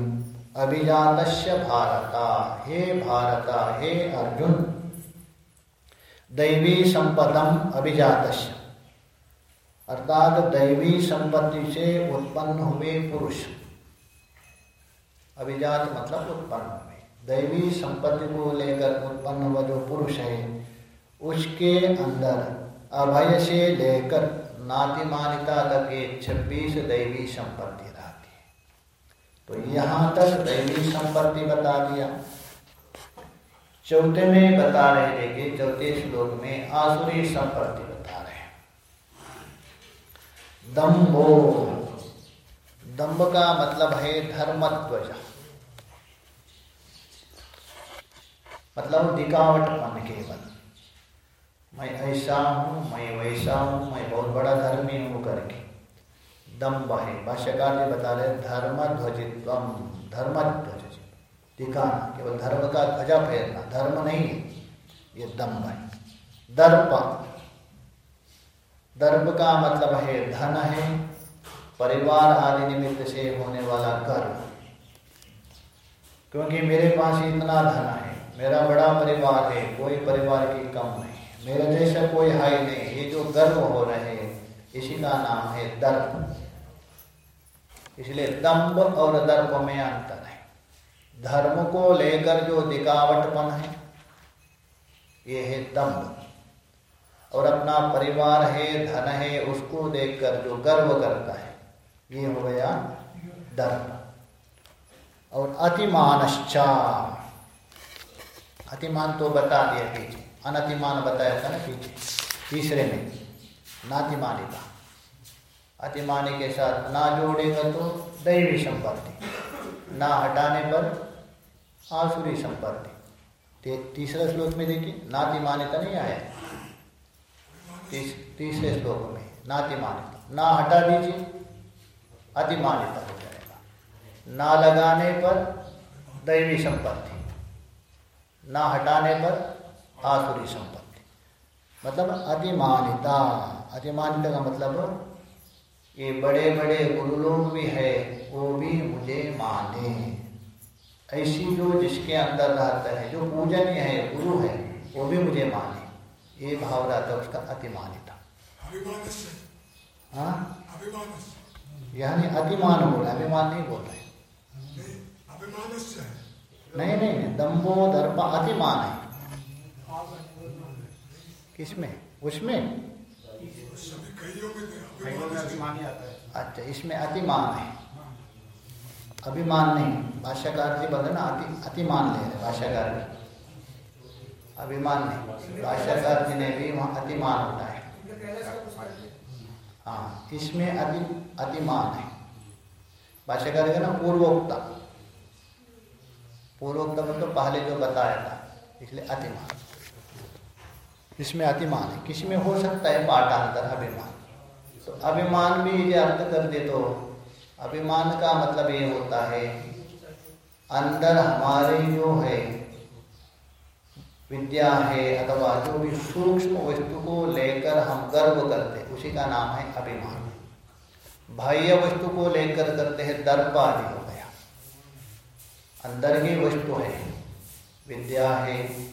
अभिजात भारत। हे भारत, हे अर्जुन! दैवी संपदम अभिजात अर्थात दैवी संपत्ति से उत्पन्न हुए पुरुष। अभिजात मतलब उत्पन्न हुए। दैवी संपत्ति को लेकर उत्पन्न हुआ जो पुरुष है, उसके अंदर अभय से लेकर नातिमानिता तक ये छब्बीस दैवी संपत्ति रहती है। तो यहाँ तक दैवी संपत्ति बता दिया। चौथे में बता रहे थे कि चौथे श्लोक में आसुरी संपत्ति बता रहे दम्भो। दम्भ का मतलब है धर्मत्वज। मतलब दिखावट मन केवल मैं ऐसा हूँ, मैं वैसा हूँ, मैं बहुत बड़ा धर्मी हूँ करके। दम्ब है भाष्यकार जी बता रहे धर्म ध्वजित्व, धर्म ध्वज दिखाना, केवल धर्म का ध्वजा फेरना धर्म नहीं है। ये दम्ब है दर्प। दर्प का मतलब है धन है, परिवार आदि निमित्त से होने वाला कर्म। क्योंकि मेरे पास इतना धन है मेरा बड़ा परिवार है, कोई परिवार की कम नहीं। मेरे जैसा कोई हाई नहीं, ये जो गर्व हो रहे इसी का नाम है दर्प। इसलिए दम्ब और दर्प में अंतर है। धर्म को लेकर जो दिखावटपन है, ये है दम्ब और अपना परिवार है, धन है, उसको देखकर जो गर्व करता है, ये हो गया दर्प। और अतिमानश्चा अतिमान तो बता दिया पीछे अनतिमान बताया था ना पीछे तीसरे में नातिमानिता। अतिमानी के साथ ना जोड़ेगा तो दैवी संपत्ति ना हटाने पर आसुरी संपत्ति। तीसरे श्लोक में देखिए नातिमानिता नहीं आया। तीस, तीसरे श्लोक में नातिमानिता। ना हटा दीजिए अतिमानिता हो जाएगा। ना लगाने पर दैवी संपत्ति। ना हटाने पर आसुरी संपत्ति। मतलब अतिमानिता। अतिमानिता का मतलब ये बड़े बड़े गुरु लोग भी है वो भी मुझे माने। ऐसी जो जिसके अंदर रहता है जो पूजनीय है गुरु है वो भी मुझे माने। ये भाव रहता है उसका अतिमानिता। हाँ? यानी अतिमान बोला अभिमान नहीं बोल रहे नहीं नहीं दम्बो दर्पा अतिमान है। किसमें? उसमें? अच्छा इसमें अतिमान है। अभिमान नहीं भाष्यकार जी बोले ना अति अतिमान ले रहे भाष्यकार जी। अभिमान नहीं भाष्यकार जी ने भी वहाँ अतिमान होता है। हाँ इसमें अति अतिमान है। भाष्यकार जी ना पूर्वोक्ता। पूर्वोक्त मतलब पहले जो बताया था, इसलिए अतिमान। इसमें अतिमान है। किसी में हो सकता है पाठांतर अभिमान। तो अभिमान भी यदि अर्थ कर दे तो अभिमान का मतलब ये होता है, अंदर हमारे जो है, विद्या है अथवा जो भी सूक्ष्म वस्तु को लेकर हम गर्व करते उसी का नाम है अभिमान। बाह्य वस्तु को लेकर करते हैं दर्प अंदर की वस्तु है। विद्या है,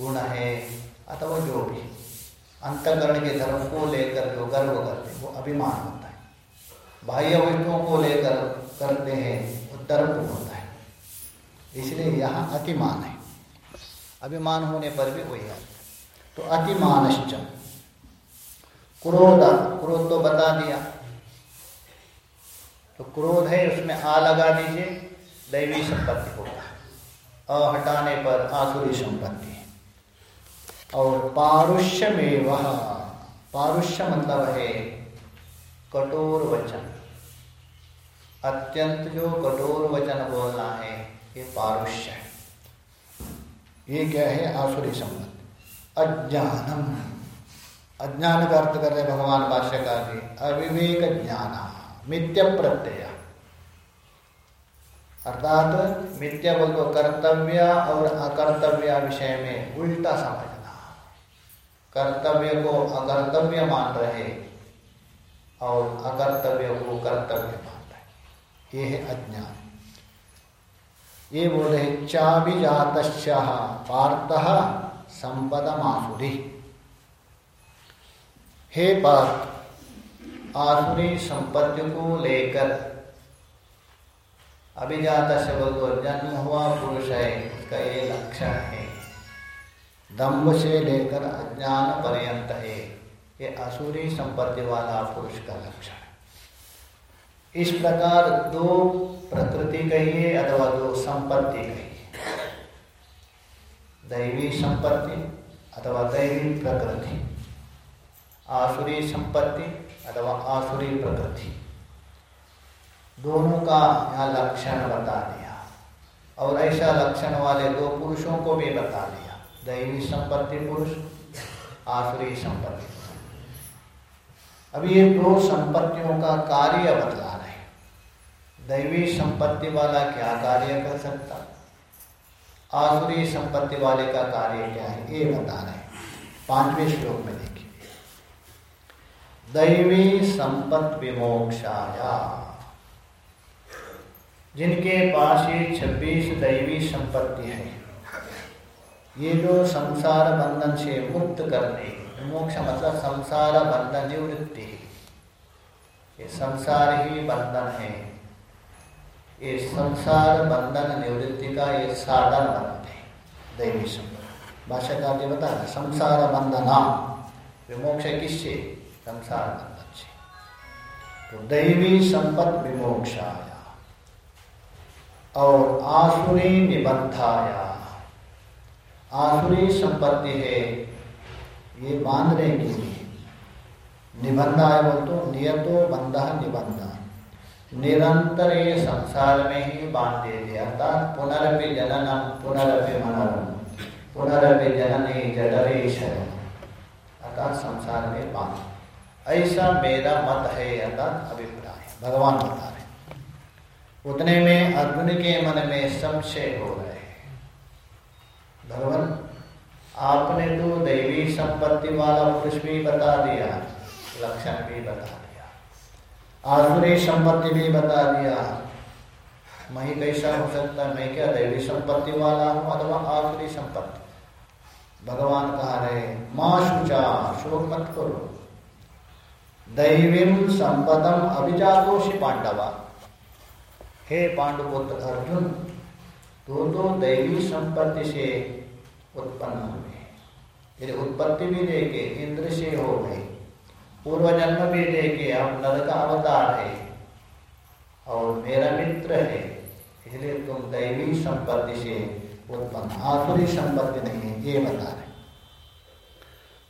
गुण है, अथवा जो भी। अंतकरण के धर्म को लेकर जो गर्व करते हैं, वो अभिमान होता है। बाह्य वस्तुओं को लेकर करते हैं, वो दर्प होता है। इसलिए यहाँ अतिमान है। अभिमान होने पर भी वही है। तो अतिमानश्च। क्रोध क्रोध तो बता दिया। तो क्रोध है, उसमें आ लगा दीजिए। दैवी संपत्ति होता है अ हटाने पर आसुरी संपत्ति। और पारुष्य में वह पारुष्य मतलब है कठोर वचन। अत्यंत जो कठोर वचन बोलना है, ये पारुष्य है। ये क्या है? आसुरी संबंध अज्ञानम। अज्ञान का अर्थ कर रहे भगवान भाष्यकार जी। अविवेक ज्ञान, मिथ्य प्रत्यय। अर्थात मिथ्या बोल तो कर्तव्य और अकर्तव्य विषय में उल्टा समझ कर्तव्य को अकर्तव्य मान रहे और अकर्तव्य को कर्तव्य मान रहे। ये है अज्ञान। ये बोले चाभिजात पार्थ संपद मासुरी हे पार्थ आसुरी संपत्ति को लेकर अभिजात शब्द तो जन्म हुआ पुरुष है उसका ये लक्षण। है दम्भ से लेकर अज्ञान पर्यंत है ये असुरी संपत्ति वाला पुरुष का लक्षण इस प्रकार दो प्रकृति कहिए अथवा दो संपत्ति कहिए। दैवी संपत्ति अथवा दैवी प्रकृति। आसुरी संपत्ति अथवा आसुरी प्रकृति। दोनों का यहाँ लक्षण बता दिया। और ऐसा लक्षण वाले दो पुरुषों को भी बता दिया। दैवी संपत्ति पुरुष, आसुरी संपत्ति अभी ये दो संपत्तियों का कार्य बतला रहे दैवी संपत्ति वाला क्या कार्य कर सकता? आसुरी संपत्ति वाले का कार्य क्या है? ये बता रहे पाँचवें श्लोक में देखिए। दैवी संपत्ति विमोक्षाया जिनके पास ये छब्बीस दैवी संपत्ति है। ये जो संसार बंधन से मुक्त करने, मोक्ष मतलब संसार बंधन निवृत्ति। ये संसार ही बंधन है। ये संसार बंधन निवृत्ति का ये साधन बनते हैं, दैवी संपत्ति भाषा का ये बता रहे संसार बंधना विमोक्ष किससे? संसार बंधन से। तो दैवी संपत्ति विमोक्षाया। और आसुरी निबंधाया आसुरी संपत्ति है, ये बांधने के लिए निबंधा है बोल तो नियतो बंधा निबंधा। निरंतर ये संसार में ही बाँध दे दिया, अर्थात पुनरपि जननम पुनरपि मनरम पुनरपि जननी जडरे अर्थात संसार में बाँध। ऐसा मेरा मत है, अर्थात अभिप्राय। भगवान बता उतने में अर्जुन के मन में संशय हो रहे भगवान, आपने तो दैवी संपत्ति वाला पुरुष भी बता दिया, लक्षण भी बता दिया, आसुरी संपत्ति भी बता दिया। मैं कैसा हो सकता? मैं क्या दैवी संपत्ति वाला हूँ अथवा आसुरी संपत्ति? भगवान कहा रहे, माँ शुचा, शोक मत करो। दैवीम संपदम अभिजातोषि पांडवा। हे पांडुपुत्र अर्जुन तो दैवी संपत्ति से उत्पन्न हुए। यदि उत्पत्ति भी देखे, इंद्र से हो गए। पूर्व जन्म भी देखे अब नर का अवतार है और मेरा मित्र है। इसलिए तुम दैवी संपत्ति से उत्पन्न आसुरी संपत्ति नहीं है, ये बता रहे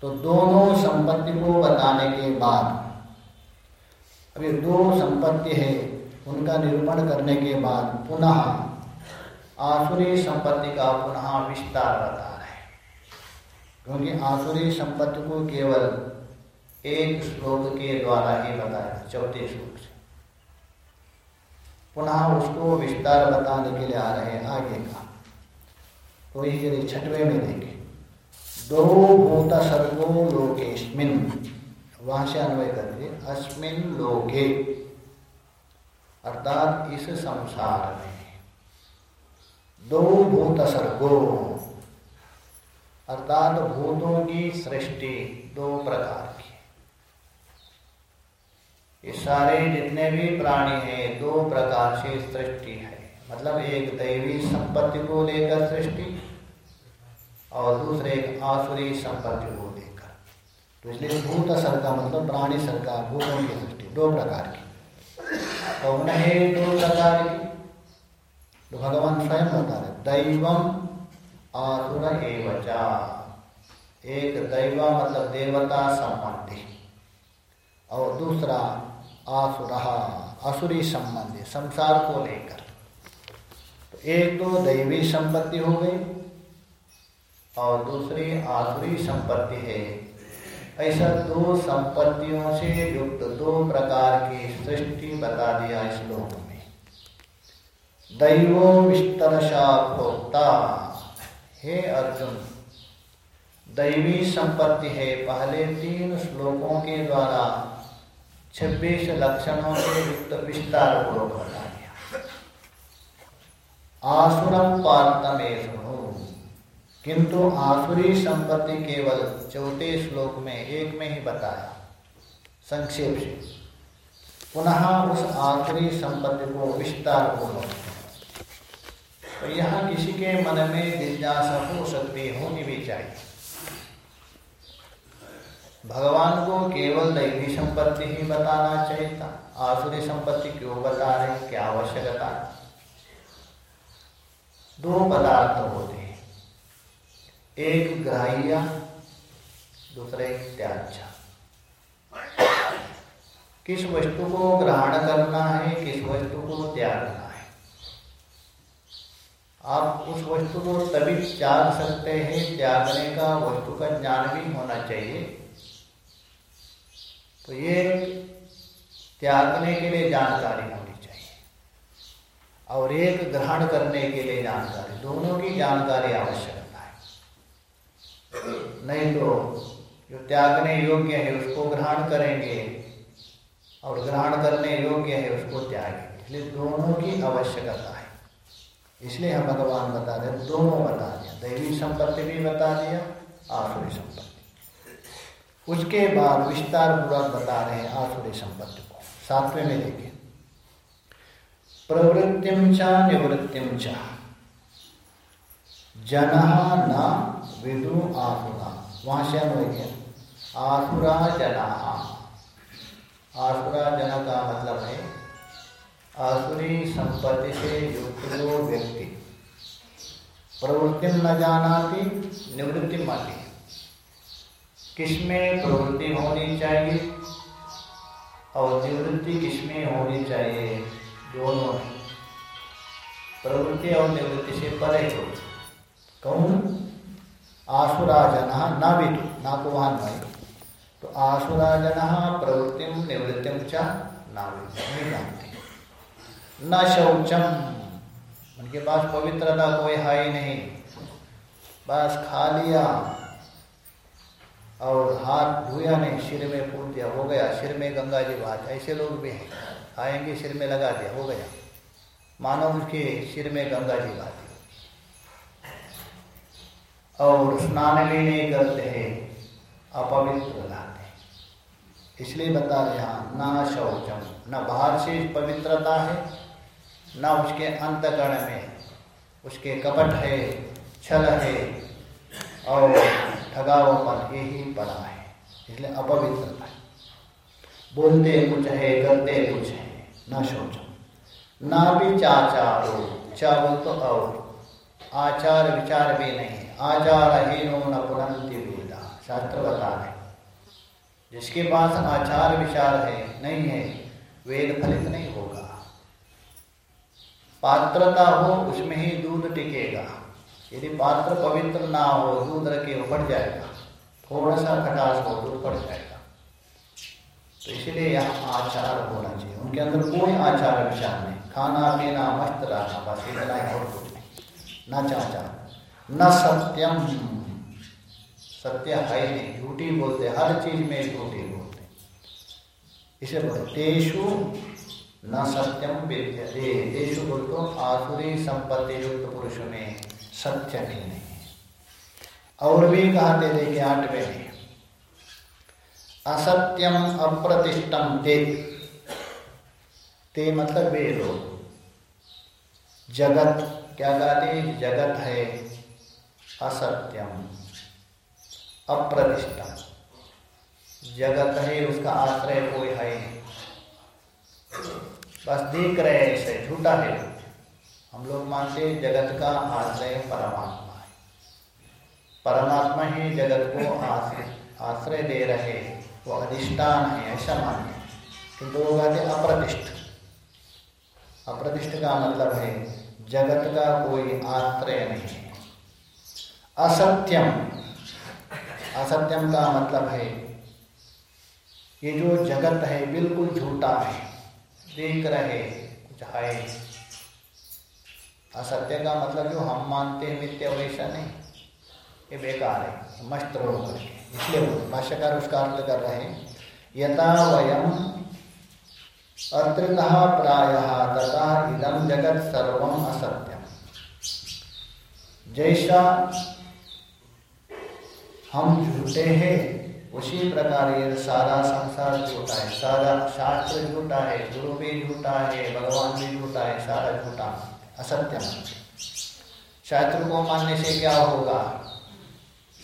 तो दोनों संपत्ति को बताने के बाद अभी दो संपत्ति है उनका निरूपण करने के बाद पुनः आसुरी संपत्ति का पुनः विस्तार बता रहे क्योंकि आसुरी संपत्ति को केवल एक श्लोक के द्वारा ही बताया चौथे श्लोक से। पुनः उसको विस्तार बताने के लिए आ रहे आगे का। तो ये छठवे में देखे। दो भूत सर्गो लोकेस्मिन। वहाँ से अन्वय करके अस्मिन लोके। अर्थात इस संसार में। दो भूत सर्गो। अर्थात भूतों की सृष्टि दो प्रकार की। ये सारे जितने भी प्राणी हैं, दो प्रकार से सृष्टि है। मतलब एक दैवी संपत्ति को लेकर सृष्टि और दूसरे एक आसुरी संपत्ति को लेकर। तो इसलिए भूत सर्ग मतलब प्राणी सर्ग भूतों की सृष्टि, दो प्रकार की। कौन है दो प्रकार तो भगवान स्वयं बता रहे दैवम आसुर एक दैव मतलब देवता संबंधी। और दूसरा आसुर असुरी संबंधी, संसार को लेकर। तो एक तो दैवी संपत्ति हो गई और दूसरी आसुरी संपत्ति है ऐसा दो संपत्तियों से युक्त दो प्रकार की सृष्टि बता दिया इस लोक में। दैवो विस्तर भोक्ता हे अर्जुन, दैवी संपत्ति है। पहले तीन श्लोकों के द्वारा छब्बीस लक्षणों से युक्त विस्तार पूर्वक बता दिया। आसुरम सुनो किंतु आसुरी संपत्ति केवल चौथे श्लोक में एक में ही बताया। संक्षेप से। पुनः उस आसुरी संपत्ति को विस्तार पूर्वक तो यहाँ किसी के मन में जिज्ञासा हो सकती होनी भी चाहिए। भगवान को केवल दैवी संपत्ति ही बताना चाहिए था। आसुरी संपत्ति क्यों बता रहे? क्या आवश्यकता? दो पदार्थ होते एक ग्राह्य, दूसरा एक त्याज्य। किस वस्तु को ग्रहण करना है, किस वस्तु को त्यागना है? आप उस वस्तु को तभी त्याग सकते हैं, त्यागने का वस्तु का ज्ञान भी होना चाहिए। तो ये त्यागने के लिए जानकारी होनी चाहिए। और एक ग्रहण करने के लिए जानकारी, दोनों की जानकारी आवश्यक नहीं तो जो त्यागने योग्य है, उसको ग्रहण करेंगे और ग्रहण करने योग्य है, उसको त्यागेंगे। इसलिए दोनों की आवश्यकता है। इसलिए हम भगवान बता रहे दोनों बता दिया। दैवी संपत्ति भी बता दिया, आसुरी संपत्ति। उसके बाद विस्तार पूर्वक बता रहे हैं आसुरी संपत्ति को। सातवें में देखिए प्रवृत्तिम चा निवृत्तिम चा। जन न विदु आसुरा वहाँ से अन्वय आसुरा जना आसुरा जन का मतलब है, आसुरी संपत्ति से युक्त वो व्यक्ति। प्रवृत्ति न जानाती निवृत्ति माती किसमें प्रवृत्ति होनी चाहिए? और निवृत्ति किसमें होनी चाहिए? दोनों प्रवृत्ति और निवृत्ति से परे हो। कौन? आसुराजन न भी ना को नहीं तो आसुराजन प्रवृत्ति, निवृत्ति चा ना नहीं न शौचम उनके पास पवित्रता कोई है ही नहीं। बस खा लिया और हाथ धोया नहीं, सिर में फूल दिया, हो गया। सिर में गंगा जी बात ऐसे लोग भी हैं। आएँगे, सिर में लगा दिया, हो गया। मानो उसके सिर में गंगा जी बात और स्नान भी नहीं करते हैं, अपवित्र लाते इसलिए बता रहे यहाँ ना शौचम, न बाहर से पवित्रता है, न उसके अंतकरण में। उसके कपट है, छल है, और ठगावपन यही पड़ा है। इसलिए अपवित्रता है। बोलते कुछ है, करते कुछ है, न शौचम। ना भी चाचारो चा बोल तो और। आचार विचार भी नहीं। आचार हीनो न पुरंती वेदा शास्त्र बता रहे जिसके पास आचार विचार है, नहीं है, वेद फलित नहीं होगा। पात्रता हो, उसमें ही दूध टिकेगा। यदि पात्र पवित्र ना हो, दूध रखे बढ़ जाएगा। थोड़ा सा खटास हो, दूध बढ़ जाएगा। तो इसलिए यहाँ आचार होना चाहिए। उनके अंदर कोई आचार विचार नहीं। खाना पीना मस्त रहना, बस इतना ही नहीं न चाचा न सत्यम सत्य है झूठी बोलते, हर चीज़ में झूठी बोलते। इसे बोलते न सत्यम विद्यते। बोल तो आसुरी संपत्ति युक्त पुरुष में सत्य नहीं और भी कहते देखिए आठवें असत्यम अप्रतिष्ठम ते। ते मतलब वे लोग। जगत क्या जगत है, असत्यम अप्रतिष्ठा जगत है, उसका आश्रय कोई है बस देख रहे हैं इसे, झूठा है। हम लोग मानते हैं जगत का आश्रय परमात्मा है। परमात्मा ही जगत को आश्रय आश्रय दे रहे वो अधिष्ठान है, ऐसा मानते किंतु वो कहते अप्रतिष्ठ। अप्रतिष्ठ का मतलब है जगत का कोई आश्रय नहीं। असत्यम। असत्यम का मतलब है, ये जो जगत है बिल्कुल झूठा है, देख रहे, कुछ है। असत्य का मतलब जो हम मानते हैं मित्य वैसा नहीं। ये बेकार है, मस्त करके इसलिए भाष्यकार उसका अर्थ कर रहे हैं, यथा वयम अतृत प्राय तथा इदम जगत सर्व असत्यम। जैसा हम झूठे हैं, उसी प्रकार ये सारा संसार झूठा है। सारा शास्त्र झूठा है, गुरु भी झूठा है, भगवान भी झूठा है, सारा झूठा असत्य शास्त्र को मानने से क्या होगा?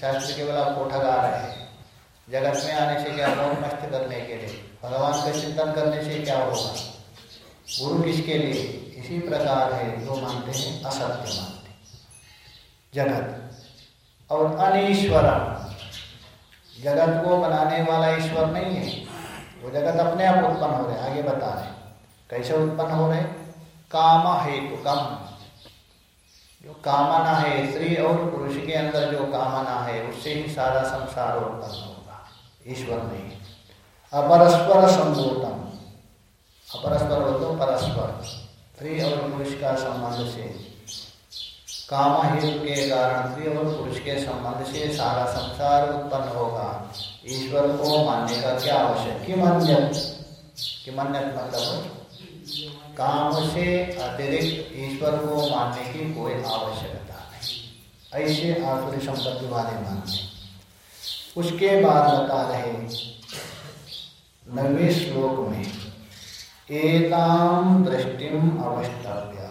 शास्त्र केवल आपको ठगा रहे हैं। जगत में आने से क्या मौन नष्ट करने के लिए। भगवान का चिंतन करने से क्या होगा? गुरु किसके लिए? इसी प्रकार है जो मानते हैं, असत्य मानते जगत। और अनिश्वरम जगत को बनाने वाला ईश्वर नहीं है। वो जगत अपने आप उत्पन्न हो रहे हैं। आगे बता रहे कैसे उत्पन्न हो रहे काम हेतु, कम। जो कामना है, स्त्री और पुरुष के अंदर जो कामना है, उससे ही सारा संसार उत्पन्न होगा। ईश्वर नहीं अपरस्पर संबोधन अपरस्पर हो तो परस्पर स्त्री और पुरुष का संबंध से काम हेतु के कारण स्त्री और पुरुष के संबंध से सारा संसार उत्पन्न होगा। ईश्वर को मानने का क्या आवश्यक? कि मन्यत? कि मन्यत मतलब? काम से अतिरिक्त ईश्वर को मानने की कोई आवश्यकता नहीं। ऐसे आसुरी संपत्ति वाले मानते उसके बाद बता रहे नवे श्लोक में एताम दृष्टिम अवस्तव्य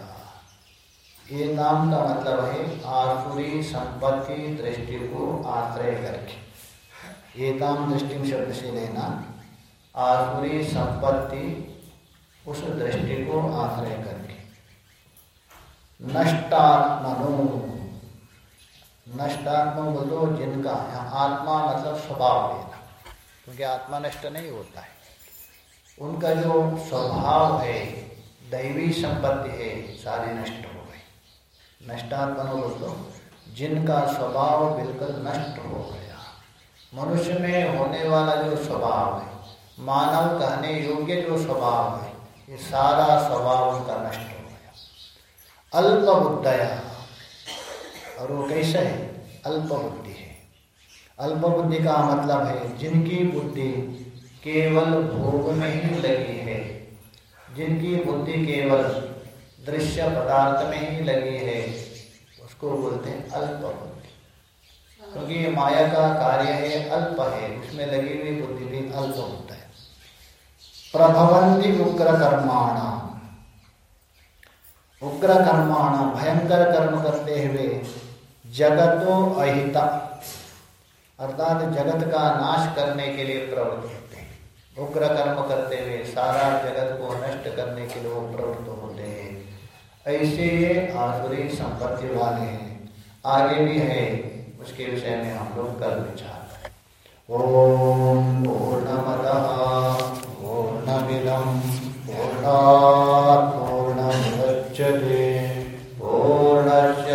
एताम का मतलब है, आसुरी संपत्ति दृष्टि को आश्रय करके। एताम दृष्टि शब्द से लेना, आसुरी संपत्ति उस दृष्टि को आश्रय करके। नष्टात्मनो, नष्टात्म बोलो जिनका आत्मा मतलब स्वभाव लेना क्योंकि नष्ट नहीं होता है। उनका जो स्वभाव है, दैवी संपत्ति है, सारी नष्ट हो गई नष्टात्मनो बोलो जिनका स्वभाव बिल्कुल नष्ट हो गया। मनुष्य में होने वाला जो स्वभाव है, मानव कहने योग्य जो स्वभाव है, ये सारा स्वभाव उनका नष्ट हो गया। अल्प बुद्धया और वो कैसे है? अल्प बुद्धि है अल्प बुद्धि का मतलब है, जिनकी बुद्धि केवल भोग में ही लगी है। जिनकी बुद्धि केवल दृश्य पदार्थ में ही लगी है, उसको बोलते हैं अल्प बुद्धि क्योंकि ये माया का कार्य है, अल्प है, उसमें लगी हुई बुद्धि भी अल्प होता है। प्रभवंती उग्र कर्माण उग्र कर्माण भयंकर कर्म करते हुए जगतो अहिता। अर्थात जगत का नाश करने के लिए प्रवृत्त होते हैं। उग्र कर्म करते हुए सारा जगत को नष्ट करने के लिए प्रवृत्त होते हैं। ऐसे आसुरी संपत्ति वाले हैं। आगे भी है, उसके विषय में हम लोग कर विचार ओम पूर्णमद पूर्णमिदं पूर्णात् पूर्णमुदच्यते। पूर्णस्य